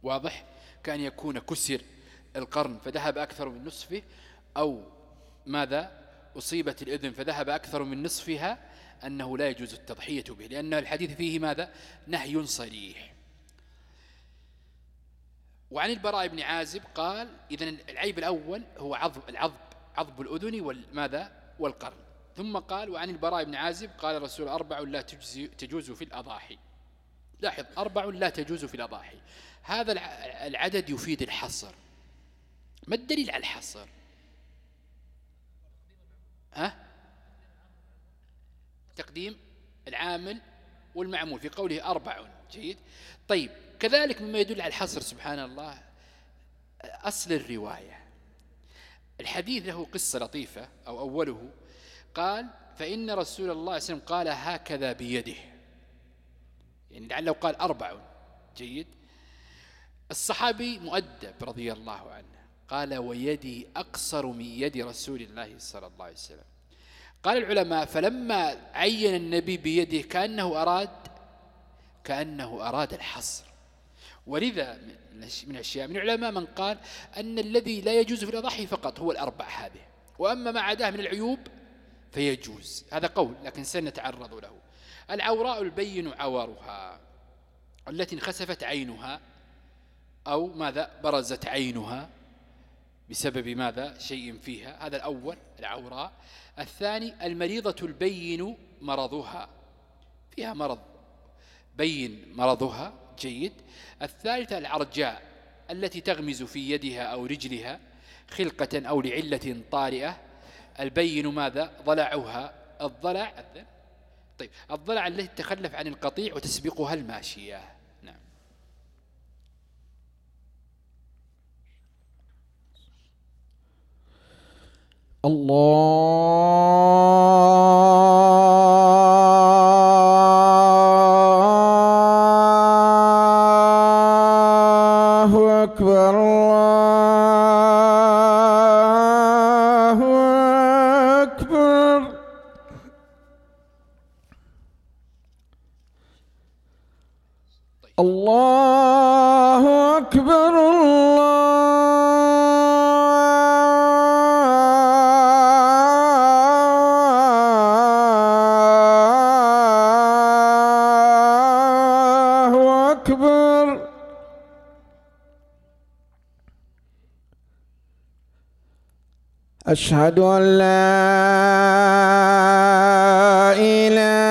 واضح كان يكون كسر. القرن فذهب أكثر من نصفه أو ماذا؟ أصيبت الإذن فذهب أكثر من نصفها أنه لا يجوز التضحية به لأن الحديث فيه ماذا؟ نهي صريح. وعن البراء بن عازب قال إذا العيب الأول هو عضب العضب عضب الأذن والماذا والقرن. ثم قال وعن البراء بن عازب قال الرسول أربع لا تجوز في الأضاحي. لاحظ أربع لا تجوز في الأضاحي. هذا العدد يفيد الحصر. ما الدليل على الحصر؟ ها؟ تقديم العامل والمعمول في قوله أربع جيد. طيب كذلك مما يدل على الحصر سبحان الله أصل الرواية. الحديث له قصة لطيفة أو أوله قال فإن رسول الله وسلم قال هكذا بيده. يعني لعله قال أربع جيد. الصحابي مؤدب رضي الله عنه. قال ويدي أقصر من يد رسول الله صلى الله عليه وسلم. قال العلماء فلما عين النبي بيده كأنه أراد كأنه أراد الحصر. ولذا من الأشياء من العلماء من قال أن الذي لا يجوز في الأضحي فقط هو الأربع هذه. وأما ما عداه من العيوب فيجوز. هذا قول لكن سنتعرض له. العوراء البين عورها التي انخسفت عينها أو ماذا؟ برزت عينها. بسبب ماذا؟ شيء فيها. هذا الأول العوراء. الثاني المريضة البين مرضها. فيها مرض. بين مرضها جيد. الثالثة العرجاء التي تغمز في يدها أو رجلها خلقة أو لعلة طارئة. البين ماذا؟ ضلعها. الضلع طيب. الضلع التي تخلف عن القطيع وتسبقها الماشية نعم الله أشهد أن لا إله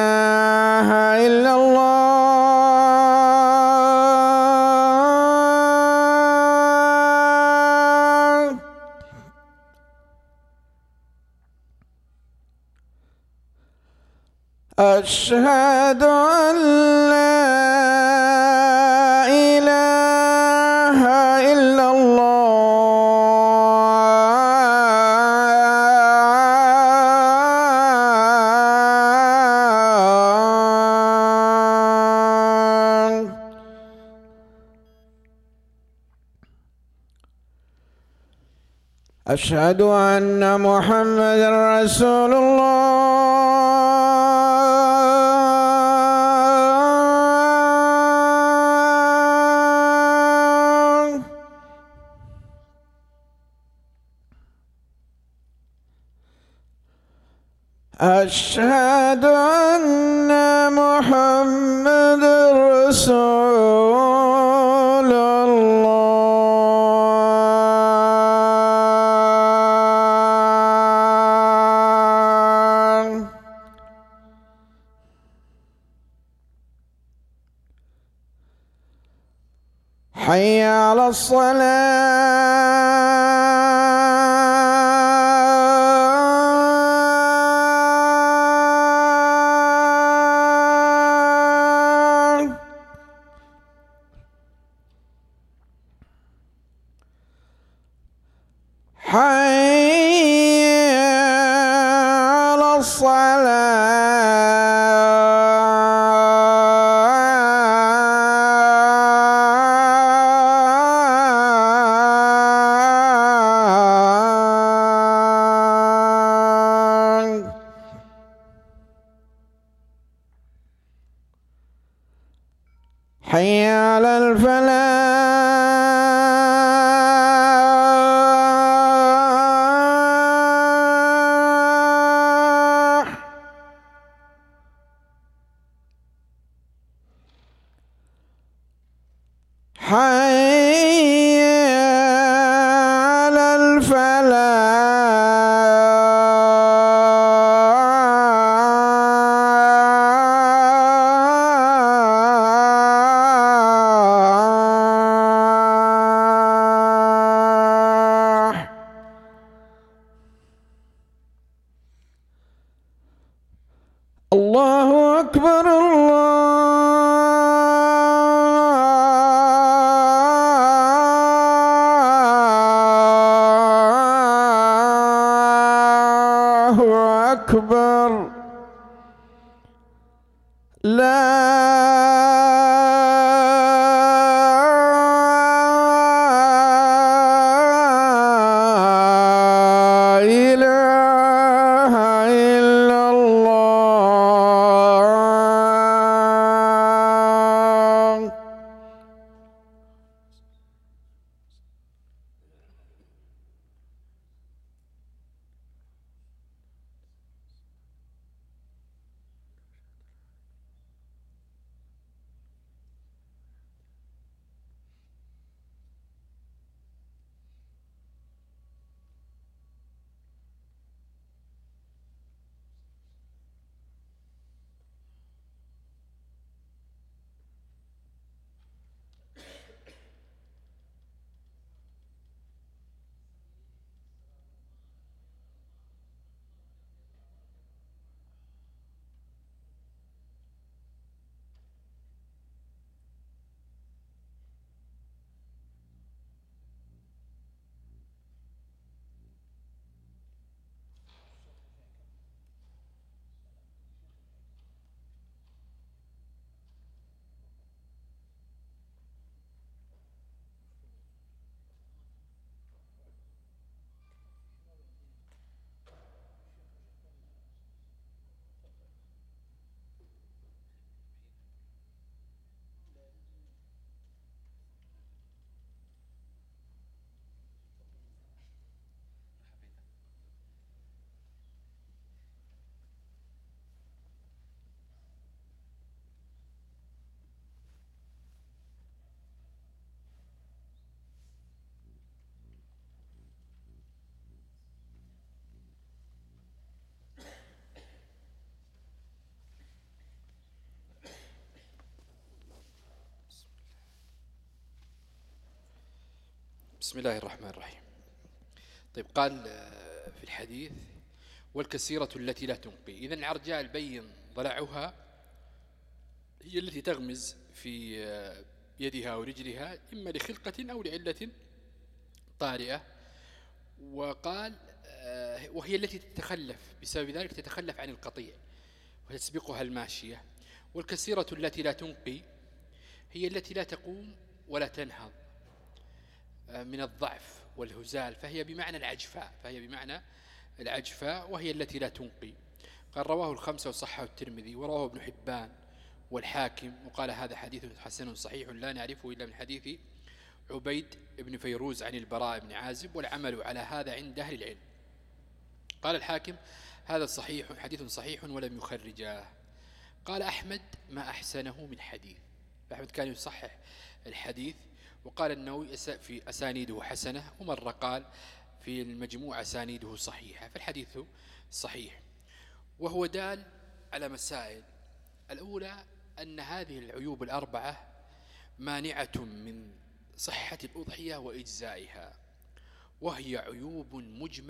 أشهد أن محمد رسول الله. أشهد الصلاة حي على الفلاح. بسم الله الرحمن الرحيم. طيب قال آه، في الحديث والكسيرة التي لا تنقي. إذا العرجاء البين ضلعها هي التي تغمز في آه، يدها ورجلها إما لخلقة أو لعلة طارئة. وقال آه، وهي التي تتخلف. بسبب ذلك تتخلف عن القطيع وتسبقها الماشية. والكسيرة التي لا تنقي هي التي لا تقوم ولا تنهض. من الضعف والهزال فهي بمعنى العجفاء فهي بمعنى العجفاء وهي التي لا تنقي. قال رواه الخمسة وصحه الترمذي ورواه ابن حبان والحاكم وقال هذا حديث حسن صحيح لا نعرفه إلا من حديث عبيد بن فيروز عن البراء بن عازب والعمل على هذا عند أهل العلم. قال الحاكم هذا صحيح حديث صحيح ولم يخرجاه قال أحمد ما أحسنه من حديث. أحمد كان يصحح الحديث وقال النووي في أسانيده حسنة ومرة قال في المجموع أسانيده صحيحة فالحديث صحيح. وهو دال على مسائل. الأولى أن هذه العيوب الأربعة مانعة من صحة الأضحية وإجزائها وهي عيوب مجمل